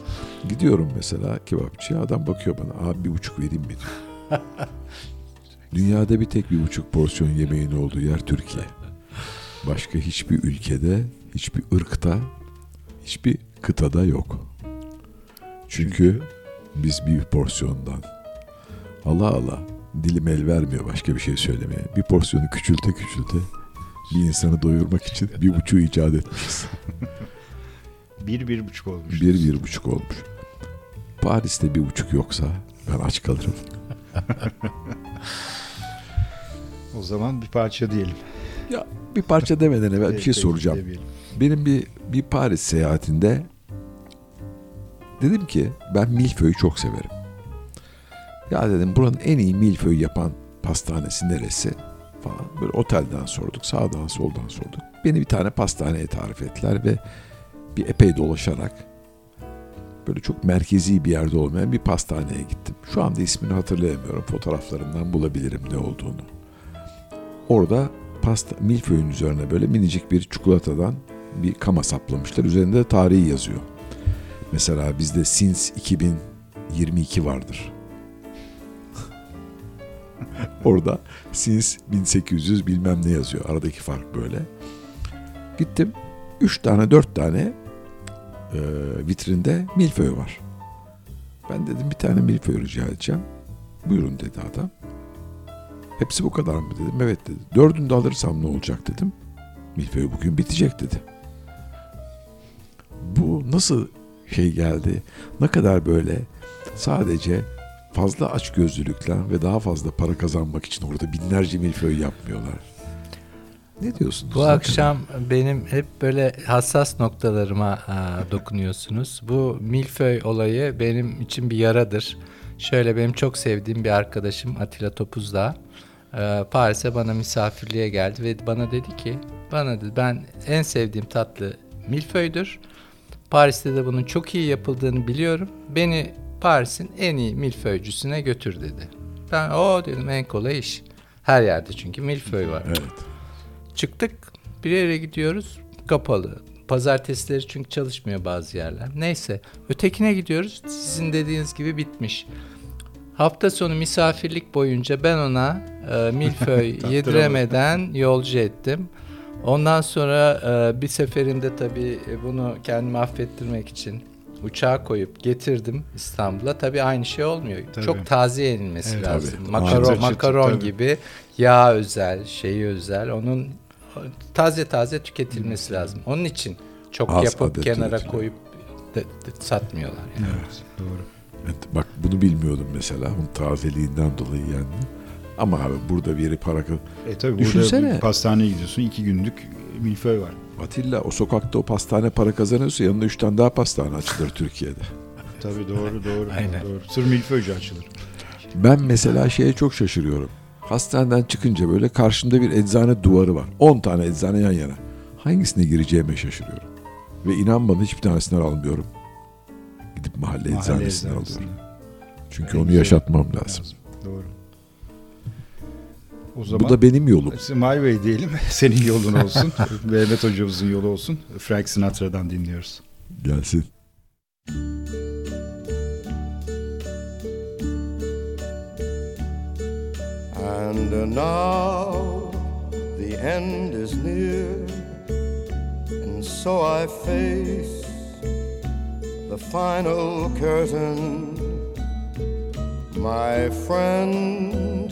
Gidiyorum mesela kebapçıya adam bakıyor bana abi bir buçuk vereyim mi diyor. [laughs] Dünyada bir tek bir buçuk porsiyon yemeğin olduğu yer Türkiye. Başka hiçbir ülkede, hiçbir ırkta, hiçbir kıtada yok. Çünkü biz bir porsiyondan Allah Allah dilim el vermiyor başka bir şey söylemeye. Bir porsiyonu küçülte küçülte bir insanı doyurmak için bir buçuğu icat etmişiz. [laughs] Bir, bir buçuk olmuş. Bir, bir buçuk olmuş. Paris'te bir buçuk yoksa ben aç kalırım. [laughs] O zaman bir parça diyelim. Ya bir parça demeden evvel bir şey soracağım. demeyelim. Benim bir bir Paris seyahatinde dedim ki ben milföyü çok severim. Ya dedim buranın en iyi milföy yapan pastanesi neresi falan. Böyle otelden sorduk, sağdan soldan sorduk. Beni bir tane pastaneye tarif ettiler ve bir epey dolaşarak böyle çok merkezi bir yerde olmayan bir pastaneye gittim. Şu anda ismini hatırlayamıyorum. Fotoğraflarından bulabilirim ne olduğunu. Orada pasta milföyün üzerine böyle minicik bir çikolatadan bir kama saplamışlar. Üzerinde de tarihi yazıyor. Mesela bizde since 2022 vardır. [laughs] Orada since 1800 bilmem ne yazıyor. Aradaki fark böyle. Gittim. 3 tane 4 tane e, vitrinde milföy var. Ben dedim bir tane milföy rica edeceğim. Buyurun dedi adam. Hepsi bu kadar mı dedim. Evet dedi. Dördünü de alırsam ne olacak dedim. Milföy bugün bitecek dedi. Bu nasıl şey geldi? Ne kadar böyle sadece fazla açgözlülükle ve daha fazla para kazanmak için orada binlerce milföy yapmıyorlar. Ne diyorsunuz? Bu akşam benim hep böyle hassas noktalarıma aa, dokunuyorsunuz. Bu milföy olayı benim için bir yaradır. Şöyle benim çok sevdiğim bir arkadaşım Atilla Topuzda e, Paris'e bana misafirliğe geldi ve bana dedi ki bana dedi ben en sevdiğim tatlı milföydür. Paris'te de bunun çok iyi yapıldığını biliyorum. Beni Paris'in en iyi milföycüsüne götür dedi. Ben o dedim en kolay iş. Her yerde çünkü milföy var. Evet. Çıktık bir yere gidiyoruz kapalı. Pazartesileri çünkü çalışmıyor bazı yerler. Neyse ötekine gidiyoruz sizin dediğiniz gibi bitmiş. Hafta sonu misafirlik boyunca ben ona e, milföy [laughs] yediremeden yolcu ettim. Ondan sonra e, bir seferinde tabii e, bunu kendimi affettirmek için uçağa koyup getirdim İstanbul'a. Tabii aynı şey olmuyor. Tabii. Çok taze yenilmesi Evet, lazım. tabii. Makaron, çıtır, makaron tabii. gibi yağ özel, şeyi özel. Onun taze taze tüketilmesi lazım. Onun için çok Az yapıp kenara üretiliyor. koyup de- de- satmıyorlar. Yani. Evet, doğru. Evet, bak bunu bilmiyordum mesela. Onun tazeliğinden dolayı yani. Ama abi burada bir yeri para E tabii Düşünsene. burada bir pastaneye gidiyorsun iki günlük milföy var. Atilla o sokakta o pastane para kazanıyorsa yanında üç tane daha pastane açılır Türkiye'de. [laughs] Tabii doğru doğru. Aynen. doğru. Sır milföycü açılır. Ben mesela şeye çok şaşırıyorum. Hastaneden çıkınca böyle karşımda bir eczane duvarı var. 10 tane eczane yan yana. Hangisine gireceğime şaşırıyorum. Ve inan bana hiçbir tanesinden almıyorum. Gidip mahalle, Mahalle eczanesinden eczanesinde. alıyorum. Çünkü En onu yaşatmam lazım. Doğru. O zaman Bu da benim yolum. My Way diyelim. [laughs] Senin yolun olsun. [laughs] Mehmet hocamızın yolu olsun. Frank Sinatra'dan dinliyoruz. Gelsin. And now the end is near, and so I face the final curtain. My friend,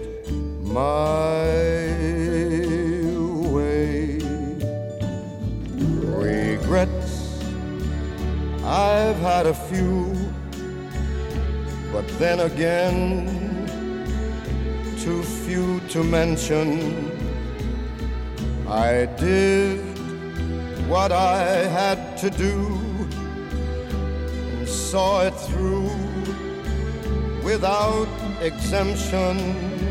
my way. Regrets, I've had a few, but then again, too few to mention. I did what I had to do and saw it through without exemption.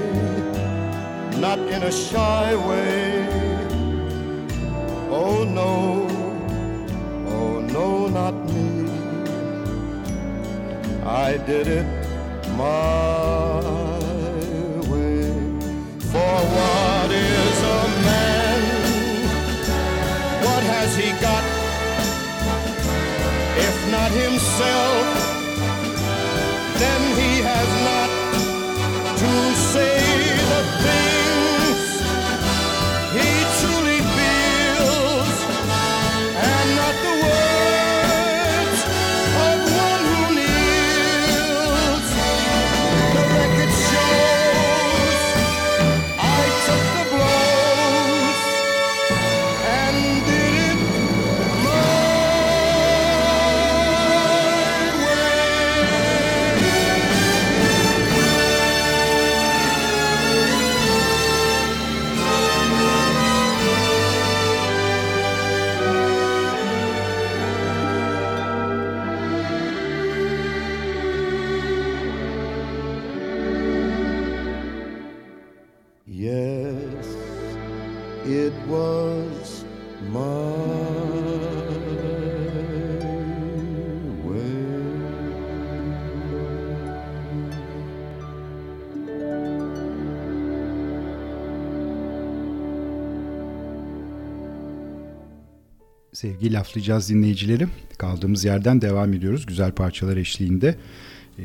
not in a shy way. Oh no, oh no, not me. I did it my way. For what is a man? What has he got? If not himself, then he has not to say Sevgili laflayacağız dinleyicileri. Kaldığımız yerden devam ediyoruz güzel parçalar eşliğinde. Ee,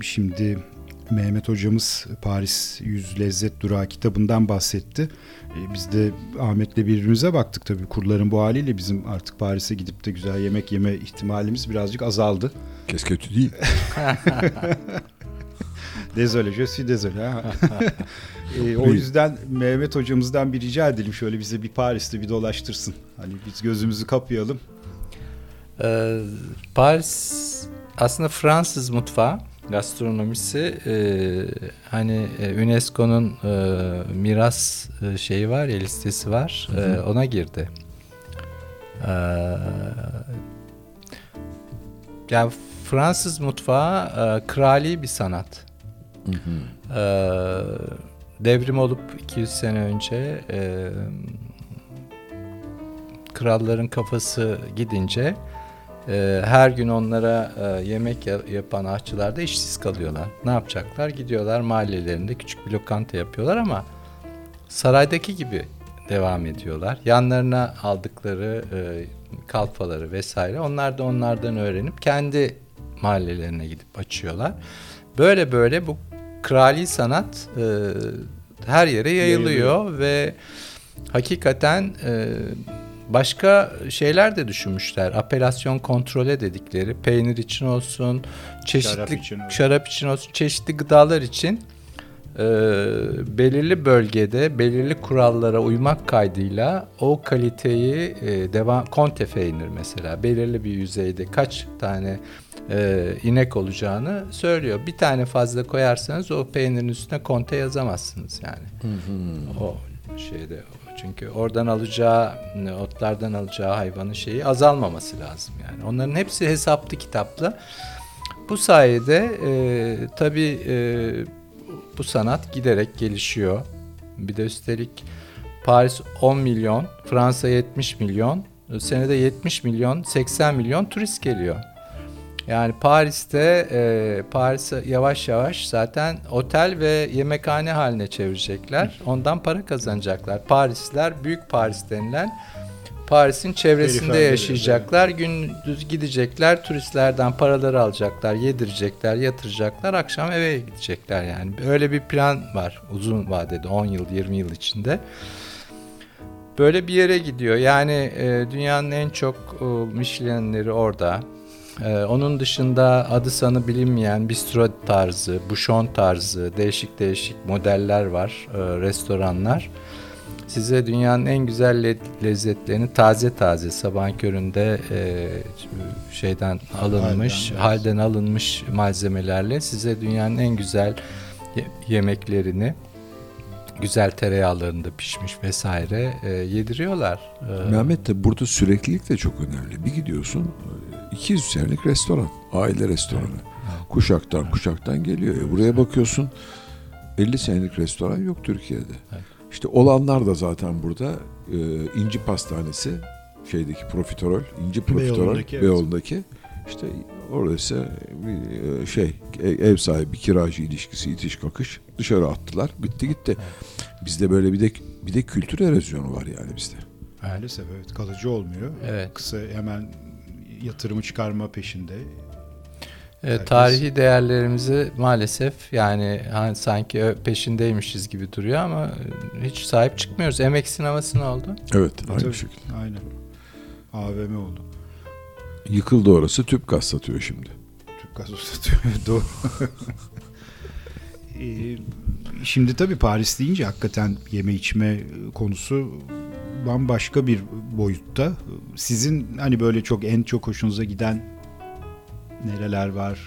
şimdi Mehmet hocamız Paris Yüz Lezzet Durağı kitabından bahsetti. Ee, biz de Ahmet'le birbirimize baktık tabii. Kurların bu haliyle bizim artık Paris'e gidip de güzel yemek yeme ihtimalimiz birazcık azaldı. Kes kötü değil. [laughs] Désolé, je suis désolé. ha. [laughs] [laughs] Ee, o yüzden Mehmet hocamızdan bir rica edelim şöyle bize bir Paris'te bir dolaştırsın. Hani biz gözümüzü kapayalım. Ee, Paris aslında Fransız mutfağı gastronomisi e, hani e, UNESCO'nun e, miras e, şeyi var ya listesi var e, ona girdi. Ee, yani Fransız mutfağı e, krali bir sanat. Ee, devrim olup 200 sene önce e, kralların kafası gidince e, her gün onlara e, yemek ya- yapan aşçılar da işsiz kalıyorlar. Ne yapacaklar? Gidiyorlar mahallelerinde küçük bir lokanta yapıyorlar ama saraydaki gibi devam ediyorlar. Yanlarına aldıkları e, kalfaları vesaire onlar da onlardan öğrenip kendi mahallelerine gidip açıyorlar. Böyle böyle bu krali sanat e, her yere yayılıyor, ve hakikaten e, başka şeyler de düşünmüşler. Apelasyon kontrole dedikleri peynir için olsun, çeşitli Şarap için, şarap için olsun, çeşitli gıdalar için e, belirli bölgede belirli kurallara uymak kaydıyla o kaliteyi e, devam konte peynir mesela belirli bir yüzeyde kaç tane e, inek olacağını söylüyor. Bir tane fazla koyarsanız o peynirin üstüne konte yazamazsınız yani. O şeyde çünkü oradan alacağı otlardan alacağı hayvanın şeyi azalmaması lazım yani. Onların hepsi hesaplı kitaplı. Bu sayede e, tabii e, bu sanat giderek gelişiyor. Bir de üstelik Paris 10 milyon, Fransa 70 milyon, senede 70 milyon, 80 milyon turist geliyor. Yani Paris'te e, Paris'e yavaş yavaş zaten otel ve yemekhane haline çevirecekler. Ondan para kazanacaklar. Parisliler büyük Paris denilen Paris'in çevresinde Periferleri, yaşayacaklar. Gündüz gidecekler, turistlerden paraları alacaklar, yedirecekler, yatıracaklar, akşam eve gidecekler yani. Öyle bir plan var uzun vadede 10 yıl, 20 yıl içinde. Böyle bir yere gidiyor. Yani e, dünyanın en çok e, Michelin'leri orada. E, onun dışında adı sanı bilinmeyen bistro tarzı, bouchon tarzı, değişik değişik modeller var, e, restoranlar. Size dünyanın en güzel le- lezzetlerini taze taze sabahın köründe e, şeyden alınmış, Halden, halden alınmış malzemelerle size dünyanın en güzel ye- yemeklerini güzel tereyağlarında pişmiş vesaire e, yediriyorlar. E, Mehmet de burada süreklilik de çok önemli. Bir gidiyorsun 200 senelik restoran. Aile restoranı. Kuşaktan kuşaktan geliyor. E buraya bakıyorsun 50 senelik restoran yok Türkiye'de. İşte olanlar da zaten burada e, İnci Pastanesi şeydeki profiterol, İnci Profiterol Beyoğlu'ndaki, evet. Beyoğlu'ndaki işte orası bir e, şey e- ev sahibi kiracı ilişkisi itiş kakış dışarı attılar bitti gitti. Bizde böyle bir de bir de kültür erozyonu var yani bizde. Maalesef evet kalıcı olmuyor. Evet. Kısa hemen yatırımı çıkarma peşinde. Evet, Herkes- tarihi değerlerimizi maalesef yani hani sanki peşindeymişiz gibi duruyor ama e, hiç sahip çıkmıyoruz. Emek sineması ne oldu? Evet aynı Tabii, şekilde. Aynen. AVM oldu. Yıkıldı orası tüp gaz satıyor şimdi. Türk gaz satıyor. [laughs] Doğru. Ee, Şimdi tabii Paris deyince hakikaten yeme içme konusu bambaşka bir boyutta. Sizin hani böyle çok en çok hoşunuza giden nereler var?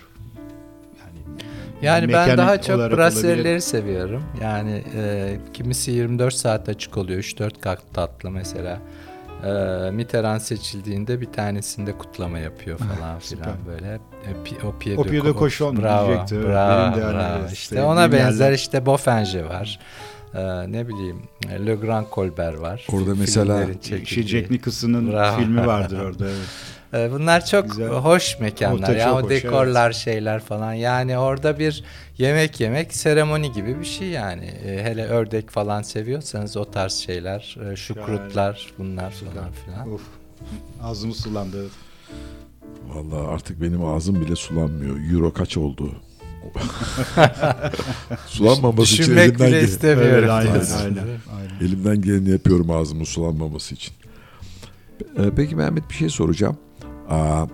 Yani, Yani ben daha çok olarak brasserleri olabilir. seviyorum. Yani e, kimisi 24 saat açık oluyor. 3-4 kat tatlı mesela. E, Mitterrand seçildiğinde bir tanesinde kutlama yapıyor falan süper. filan böyle. E, pi- o Pied O de Pied de Co- Cochon bravo, diyecektim. Evet, Bravo, benim de bravo. İşte sevdiğim ona benzer yerler. işte Boffenje var. E, ne bileyim Le Grand Colbert var. Orada mesela Şey. Jack Nicholson'ın filmi vardır orada. Evet. [laughs] Ee, Bunlar çok Güzel. hoş mekanlar. Orta ya çok o hoş, dekorlar şeyler falan. Yani orada bir yemek yemek seremoni gibi bir şey yani. Ee, hele ördek falan seviyorsanız o tarz şeyler, e, şukrutlar, bunlar falan filan. Of. Ağzım sulandı. Vallahi artık benim ağzım bile sulanmıyor. Euro kaç oldu? [laughs] Sulanmaması için Düşünmek elimden, bile istemiyorum. Evet, aynen, aynen, aynen. elimden geleni yapıyorum ağzımın sulanmaması için. Ee, Peki Mehmet bir şey soracağım. Aa,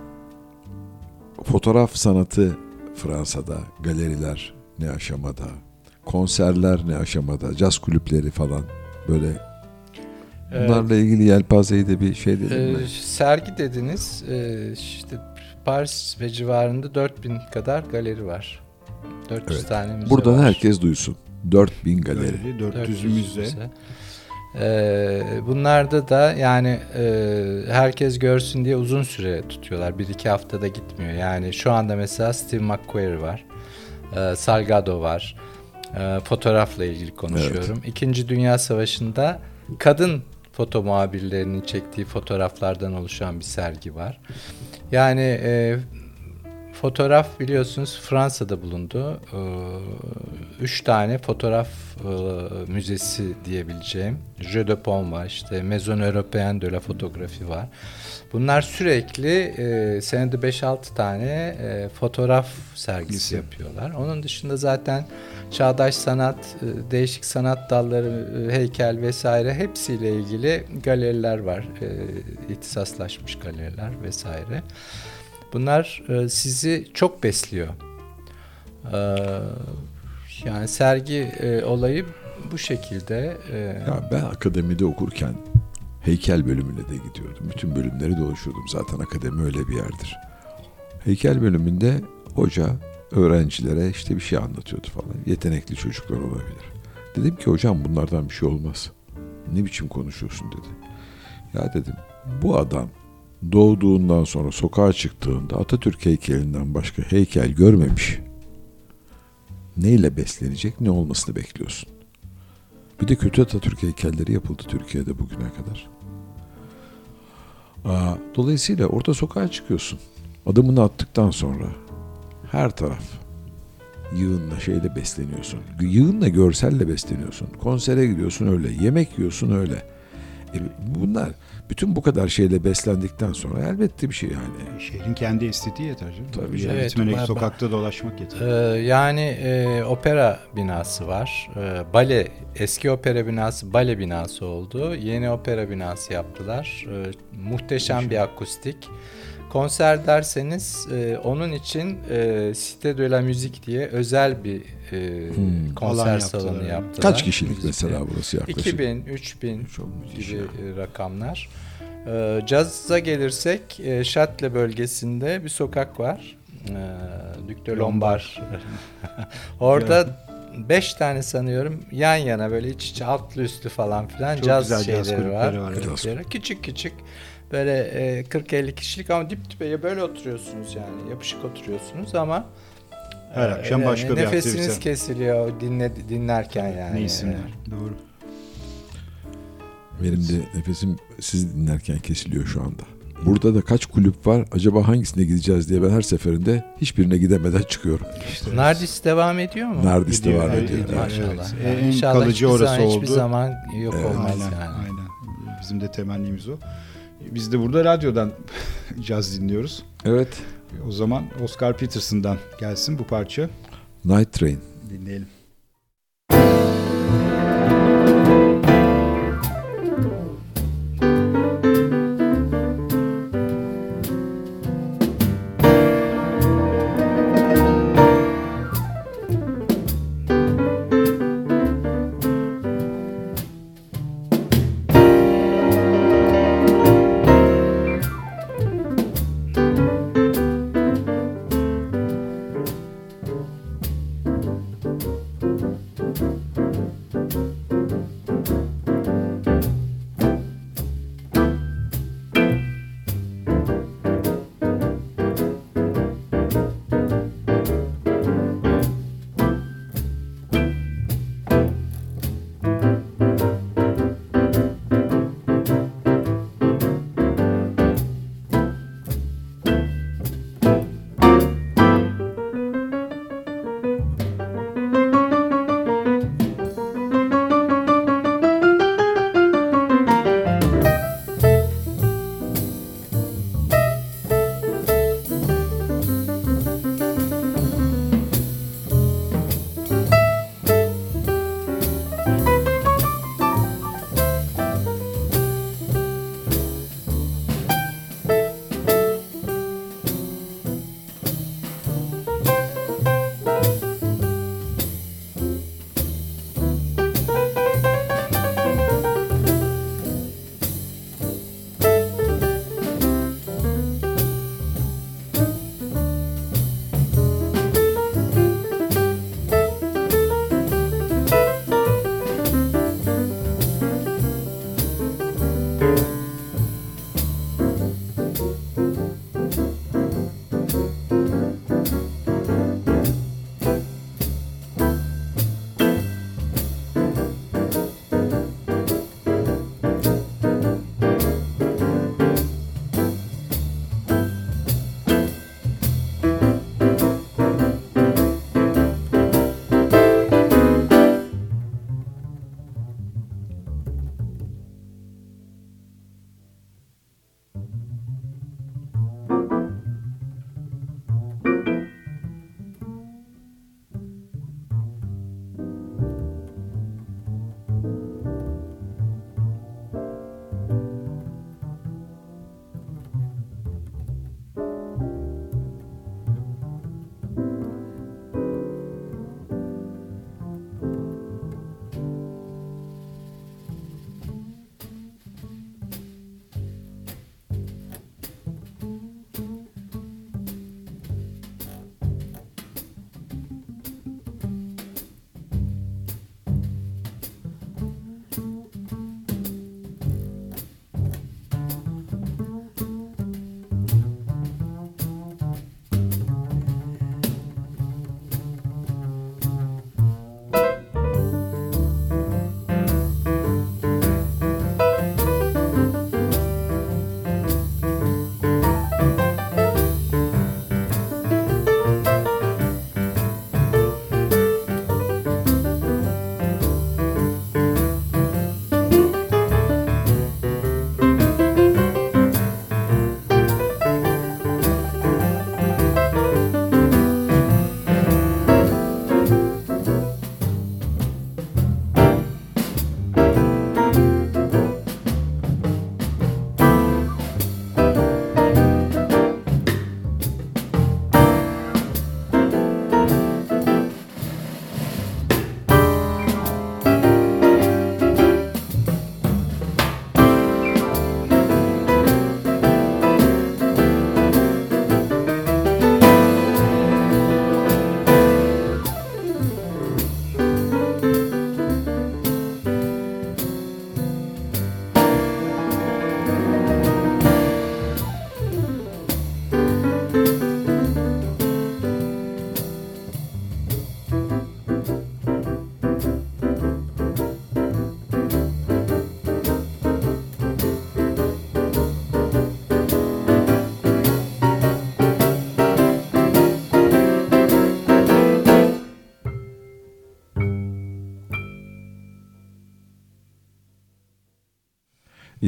fotoğraf sanatı Fransa'da, galeriler ne aşamada, konserler ne aşamada, caz kulüpleri falan böyle Evet. bunlarla ilgili yelpazeyi de bir şey dedin mi? Ee, sergi dediniz. Ee, işte Paris ve civarında 4000 kadar galeri var. 400 Evet. tane müze Buradan var. herkes duysun. 4000 galeri. Galeri, 400 400 müze. müze. Ee, bunlarda da yani e, herkes görsün diye uzun süre tutuyorlar. Bir iki haftada gitmiyor. Yani şu anda mesela Steve McQuarrie var. e, Salgado var. E, fotoğrafla ilgili konuşuyorum. İkinci Dünya Savaşı'nda kadın foto muhabirlerinin çektiği fotoğraflardan oluşan bir sergi var. Yani e, fotoğraf biliyorsunuz Fransa'da bulundu. Ee, üç tane fotoğraf e, müzesi diyebileceğim. Jeu de Paume var işte Maison Européenne de la Photographie var. Bunlar sürekli e, senede 5-6 tane e, fotoğraf sergisi yapıyorlar. Onun dışında zaten çağdaş sanat, değişik sanat dalları, heykel vesaire hepsiyle ilgili galeriler var. İhtisaslaşmış galeriler vesaire. Bunlar e, sizi çok besliyor. E, yani sergi e, olayı bu şekilde. E, Ya ben akademide okurken heykel bölümüne de gidiyordum. Bütün bölümleri dolaşıyordum. Zaten akademi öyle bir yerdir. Heykel bölümünde hoca öğrencilere işte bir şey anlatıyordu falan. Yetenekli çocuklar olabilir. Dedim ki hocam bunlardan bir şey olmaz. Ne biçim konuşuyorsun dedi. Ya dedim bu adam doğduğundan sonra sokağa çıktığında Atatürk heykelinden başka heykel görmemiş. Neyle beslenecek ne olmasını bekliyorsun? Bir de kötü Atatürk heykelleri yapıldı Türkiye'de bugüne kadar. Aa, dolayısıyla orada sokağa çıkıyorsun. Adımını attıktan sonra her taraf yığınla şeyle besleniyorsun. Yığınla görselle besleniyorsun. Konsere gidiyorsun öyle. Yemek yiyorsun öyle. E, bunlar bütün bu kadar şeyle beslendikten sonra elbette bir şey yani. Şehrin kendi estetiği yeter canım. Tabii canım. Evet, gitmenek, var- sokakta dolaşmak yeter. Ee, yani e, opera binası var. Ee, bale eski opera binası bale binası oldu. Yeni opera binası yaptılar. Ee, muhteşem bir akustik. Konser derseniz e, onun için e, Cité de la Musique diye özel bir e, Hmm. konser Alan salonu yaptılar. yaptılar. Kaç kişilik Müzikle. mesela burası yaklaşık? 2000, 3000 Çok gibi ya. e, rakamlar. Ee, Caza gelirsek e, Şatle bölgesinde bir sokak var. Ee, Duc de Lombard. [laughs] Orada beş tane sanıyorum yan yana böyle iç içe altlı üstü falan filan Çok caz güzel caz şeyleri var. var, evet. Küçük küçük böyle e, 40-50 kişilik ama dip dibe böyle oturuyorsunuz yani yapışık oturuyorsunuz ama Her e, akşam başka bir nefesiniz aktivite. kesiliyor dinle, dinlerken yani. Ne isimler. Doğru. Benim de nefesim siz dinlerken kesiliyor şu anda. Burada da kaç kulüp var? Acaba hangisine gideceğiz diye ben her seferinde hiçbirine gidemeden çıkıyorum. Nardis devam ediyor mu? Nardis Gidiyor, devam ediyor. gidiyor. Maşallah. Evet. Yani En inşallah kalıcı hiçbir orası zaman, Hiçbir oldu. zaman yok Evet. olmaz Aynen, yani. aynen. Bizim de temennimiz o. Biz de burada radyodan [laughs] caz dinliyoruz. Evet. O zaman Oscar Peterson'dan gelsin bu parça. Night Train. Dinleyelim.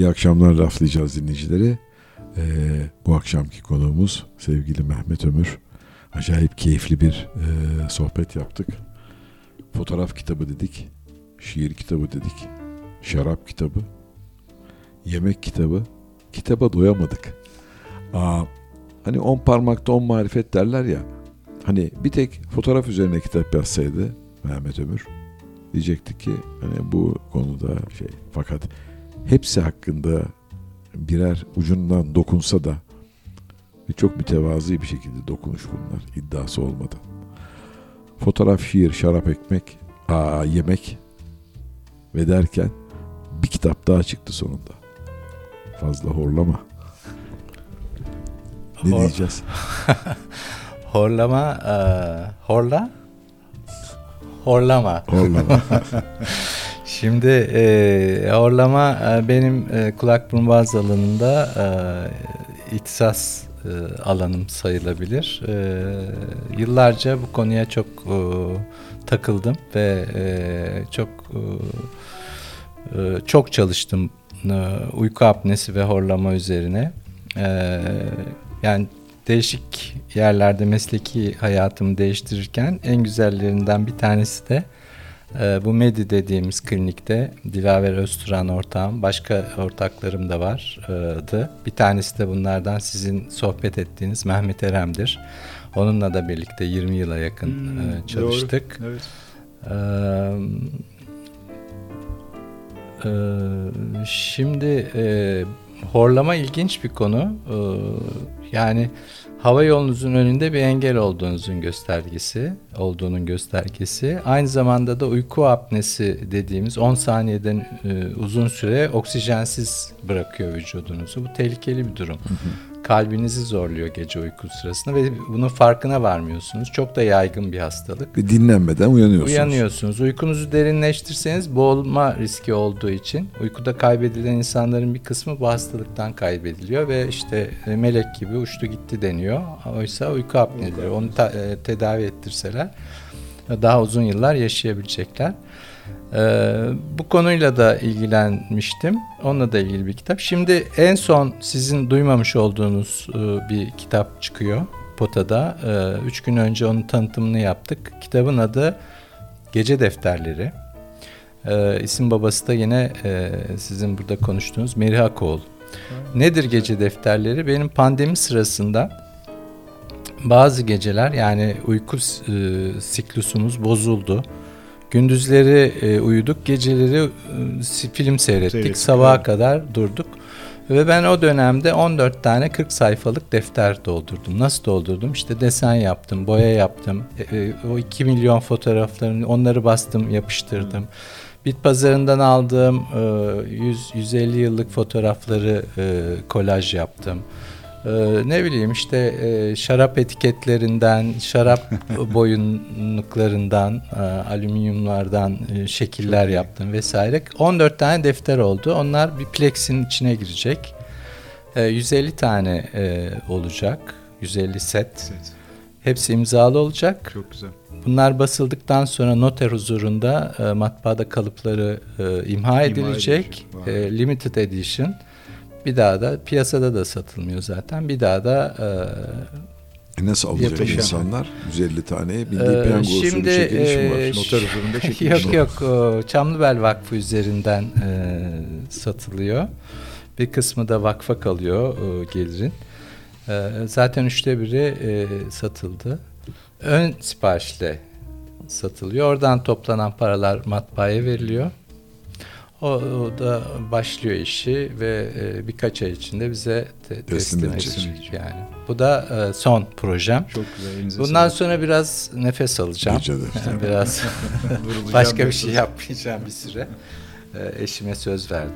İyi akşamlar laflayacağız dinleyicileri. Ee, bu akşamki konuğumuz sevgili Mehmet Ömür. Acayip keyifli bir e, sohbet yaptık. Fotoğraf kitabı dedik, şiir kitabı dedik, şarap kitabı, yemek kitabı. Kitaba doyamadık. Aa, hani on parmakta on marifet derler ya. Hani bir tek fotoğraf üzerine kitap yazsaydı Mehmet Ömür diyecektik ki hani bu konuda şey fakat hepsi hakkında birer ucundan dokunsa da ve çok mütevazi bir şekilde dokunuş bunlar iddiası olmadan. Fotoğraf, şiir, şarap, ekmek, aa, yemek ve derken bir kitap daha çıktı sonunda. Fazla horlama. Ne Hor- diyeceğiz? [laughs] Horlama, e, horla, horlama. Horlama. [laughs] Şimdi e, horlama e, benim e, kulak burun boğaz alanında e, ihtisas e, alanım sayılabilir. E, yıllarca bu konuya çok e, takıldım ve e, çok e, e, çok çalıştım e, uyku apnesi ve horlama üzerine. E, yani değişik yerlerde mesleki hayatımı değiştirirken en güzellerinden bir tanesi de ee, bu Medi dediğimiz klinikte Dilaver Özturan ortağım, başka ortaklarım da vardı. Bir tanesi de bunlardan sizin sohbet ettiğiniz Mehmet Erem'dir. Onunla da birlikte 20 yıla yakın Hmm, e, çalıştık. Doğru. Evet. Ee, e, şimdi e, horlama ilginç bir konu. Ee, yani hava yolunuzun önünde bir engel olduğunuzun göstergesi, olduğunun göstergesi. Aynı zamanda da uyku apnesi dediğimiz 10 saniyeden e, uzun süre oksijensiz bırakıyor vücudunuzu. Bu tehlikeli bir durum. Kalbinizi zorluyor gece uyku sırasında ve bunun farkına varmıyorsunuz. Çok da yaygın bir hastalık. Ve dinlenmeden uyanıyorsunuz. Uyanıyorsunuz. Uykunuzu derinleştirseniz boğulma riski olduğu için uykuda kaybedilen insanların bir kısmı bu hastalıktan kaybediliyor ve işte e, melek gibi uçtu gitti deniyor. Oysa uyku apneleri. Onu ta- e, tedavi ettirseler daha uzun yıllar yaşayabilecekler. Ee, bu konuyla da ilgilenmiştim. Onunla da ilgili bir kitap. Şimdi en son sizin duymamış olduğunuz e, bir kitap çıkıyor Pota'da. Ee, üç gün önce onun tanıtımını yaptık. Kitabın adı Gece Defterleri. Ee, isim babası da yine e, sizin burada konuştuğunuz Meri Hakoğlu. Nedir Gece Defterleri? Benim pandemi sırasında bazı geceler yani uyku e, siklusumuz bozuldu. Gündüzleri e, uyuduk, geceleri e, film seyrettik, Seyrettik, sabaha evet. kadar durduk. Ve ben o dönemde 14 tane 40 sayfalık defter doldurdum. Nasıl doldurdum? İşte desen yaptım, boya yaptım. E, e, o 2 milyon fotoğraflarını onları bastım, yapıştırdım. Bit pazarından aldığım e, 100 150 yıllık fotoğrafları e, kolaj yaptım. E, ne bileyim işte e, şarap etiketlerinden, şarap [laughs] boyunluklarından, e, alüminyumlardan e, şekiller yaptım vesaire. 14 tane defter oldu. Onlar bir plexin içine girecek. E, 150 tane e, olacak. 150 set. Hepsi imzalı olacak. Çok güzel. Bunlar basıldıktan sonra noter huzurunda e, matbaada kalıpları e, imha edilecek. edilecek, vay. E, limited edition. Bir daha da piyasada da satılmıyor zaten. Bir daha da e, E nasıl alacak Yapacak. insanlar? 150 tane bildiği Ee, piyango usulü şimdi, çekiliş mi var? e, Noter [laughs] yok yok Çamlıbel Vakfı üzerinden e, satılıyor. Bir kısmı da vakfa kalıyor e, gelirin. E, zaten üçte biri e, satıldı. Ön siparişle satılıyor. Oradan toplanan paralar matbaaya veriliyor. O, o da başlıyor işi ve e, birkaç ay içinde bize te- teslim, edecek. edecek yani. Bu da e, son projem. Çok güzel. Bundan sağlık. sonra biraz nefes alacağım. Gece defteri. [laughs] biraz [laughs] başka bir şey yapmayacağım bir süre. Ee, eşime söz verdim.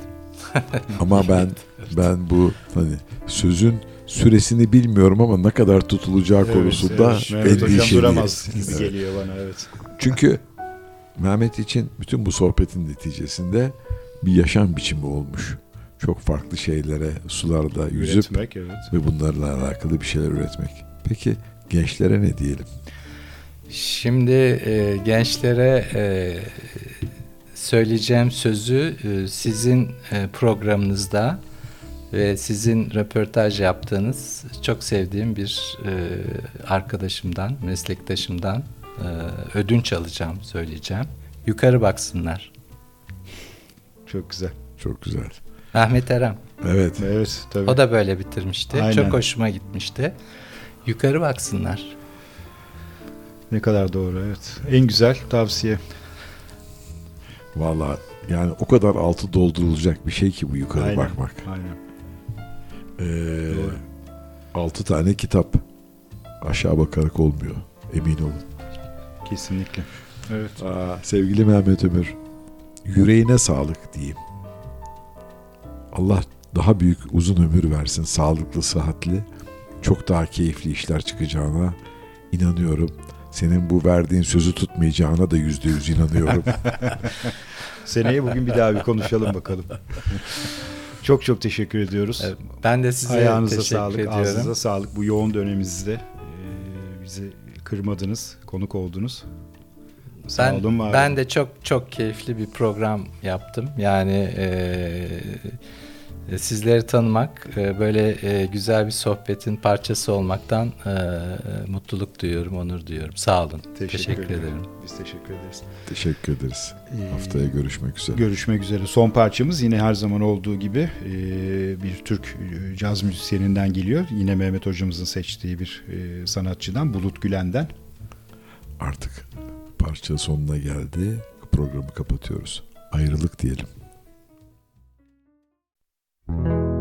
[laughs] Ama ben ben bu hani sözün süresini bilmiyorum ama ne kadar tutulacağı Evet, konusunda evet. Endişeliyim. duramaz gibi Evet. geliyor bana evet. Çünkü Mehmet için bütün bu sohbetin neticesinde bir yaşam biçimi olmuş. Çok farklı şeylere sularda yüzüp Üretmek evet. ve bunlarla alakalı bir şeyler üretmek. Peki gençlere ne diyelim? Şimdi e, gençlere e, söyleyeceğim sözü e, sizin e, programınızda ve sizin röportaj yaptığınız çok sevdiğim bir e, arkadaşımdan, meslektaşımdan e, ödünç alacağım, söyleyeceğim. Yukarı baksınlar. Çok güzel. Çok güzel. Ahmet Erem. Evet. Evet tabii. O da böyle bitirmişti. Aynen. Çok hoşuma gitmişti. Yukarı baksınlar. Ne kadar doğru evet. En güzel tavsiye. Valla yani o kadar altı doldurulacak bir şey ki bu yukarı Aynen, bakmak. Aynen. Ee, altı tane kitap aşağı bakarak olmuyor. Emin olun. Kesinlikle. Evet. Aa, sevgili Mehmet Ömür, yüreğine sağlık diyeyim. Allah daha büyük uzun ömür versin, sağlıklı, sıhhatli, çok daha keyifli işler çıkacağına inanıyorum. Senin bu verdiğin sözü tutmayacağına da yüzde yüz inanıyorum. [laughs] Seneye bugün bir daha bir konuşalım bakalım. çok çok teşekkür ediyoruz. Evet, Ben de size Ayağınıza teşekkür sağlık, ediyorum. ağzınıza sağlık. Bu yoğun döneminizde bizi kırmadınız, konuk oldunuz. Sağ Ben, olun, var ben de çok çok keyifli bir program yaptım. Yani e, sizleri tanımak, e, böyle e, güzel bir sohbetin parçası olmaktan e, mutluluk duyuyorum, onur duyuyorum. Sağ olun. Teşekkür, ederim. Biz teşekkür ederiz. Teşekkür ederiz. Ee, Haftaya görüşmek üzere. Görüşmek üzere. Son parçamız yine her zaman olduğu gibi e, bir Türk e, caz müzisyeninden geliyor. Yine Mehmet hocamızın seçtiği bir e, sanatçıdan Bulut Gülen'den. Artık parça sonuna geldi. Programı kapatıyoruz. Ayrılık diyelim. Thank you.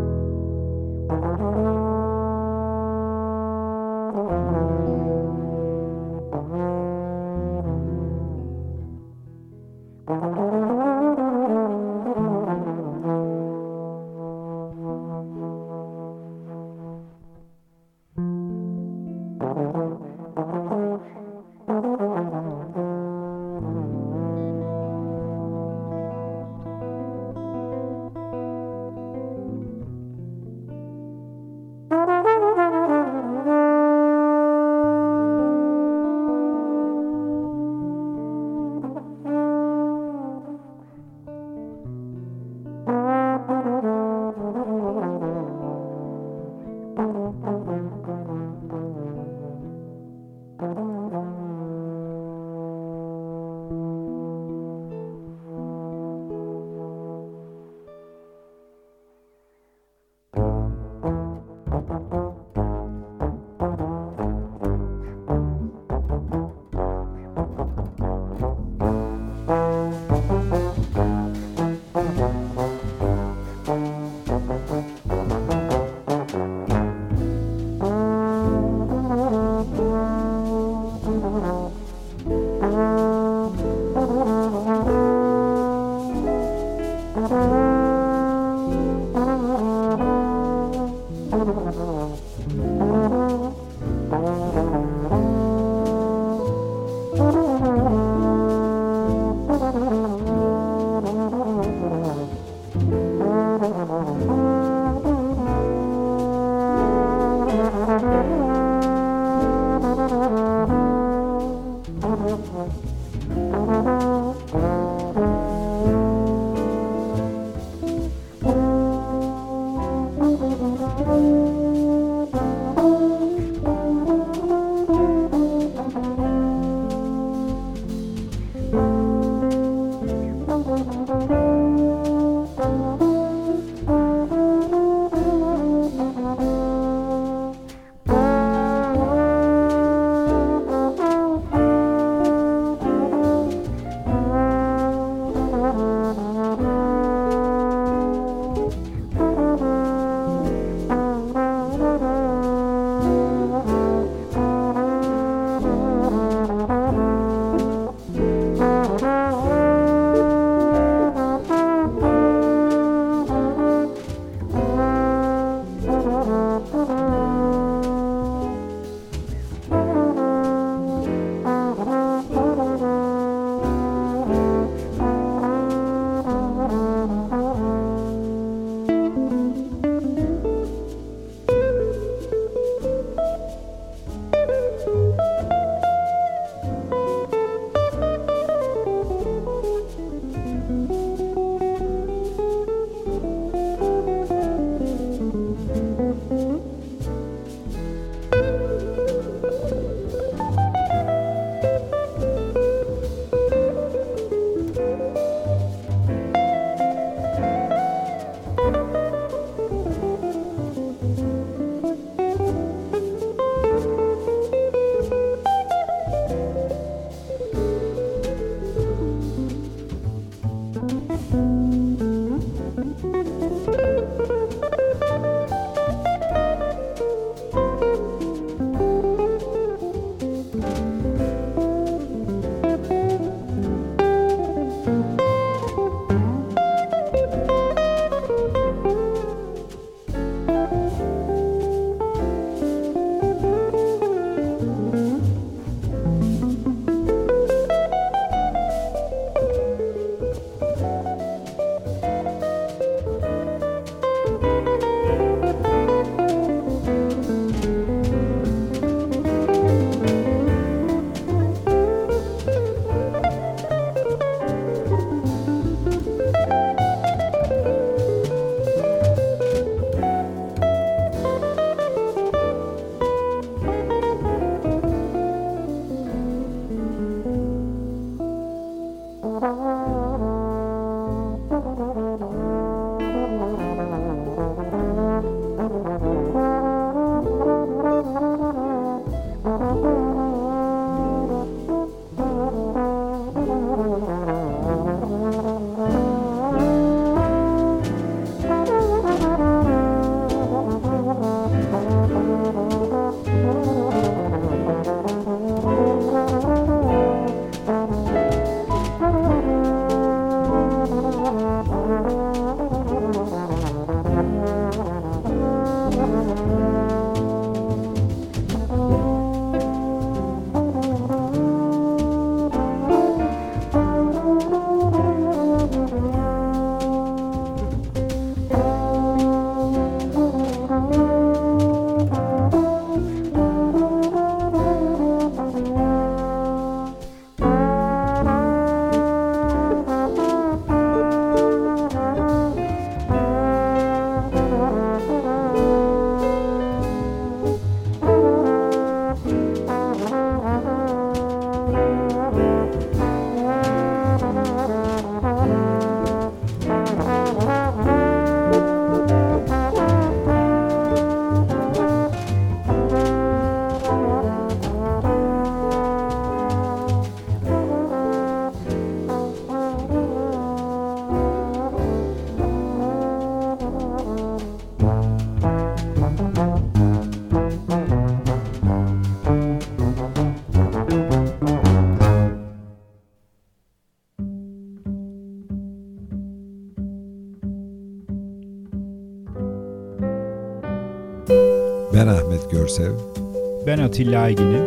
Atilla Aygin'in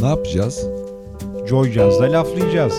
Ne yapacağız? Joy Jazz'da laflayacağız.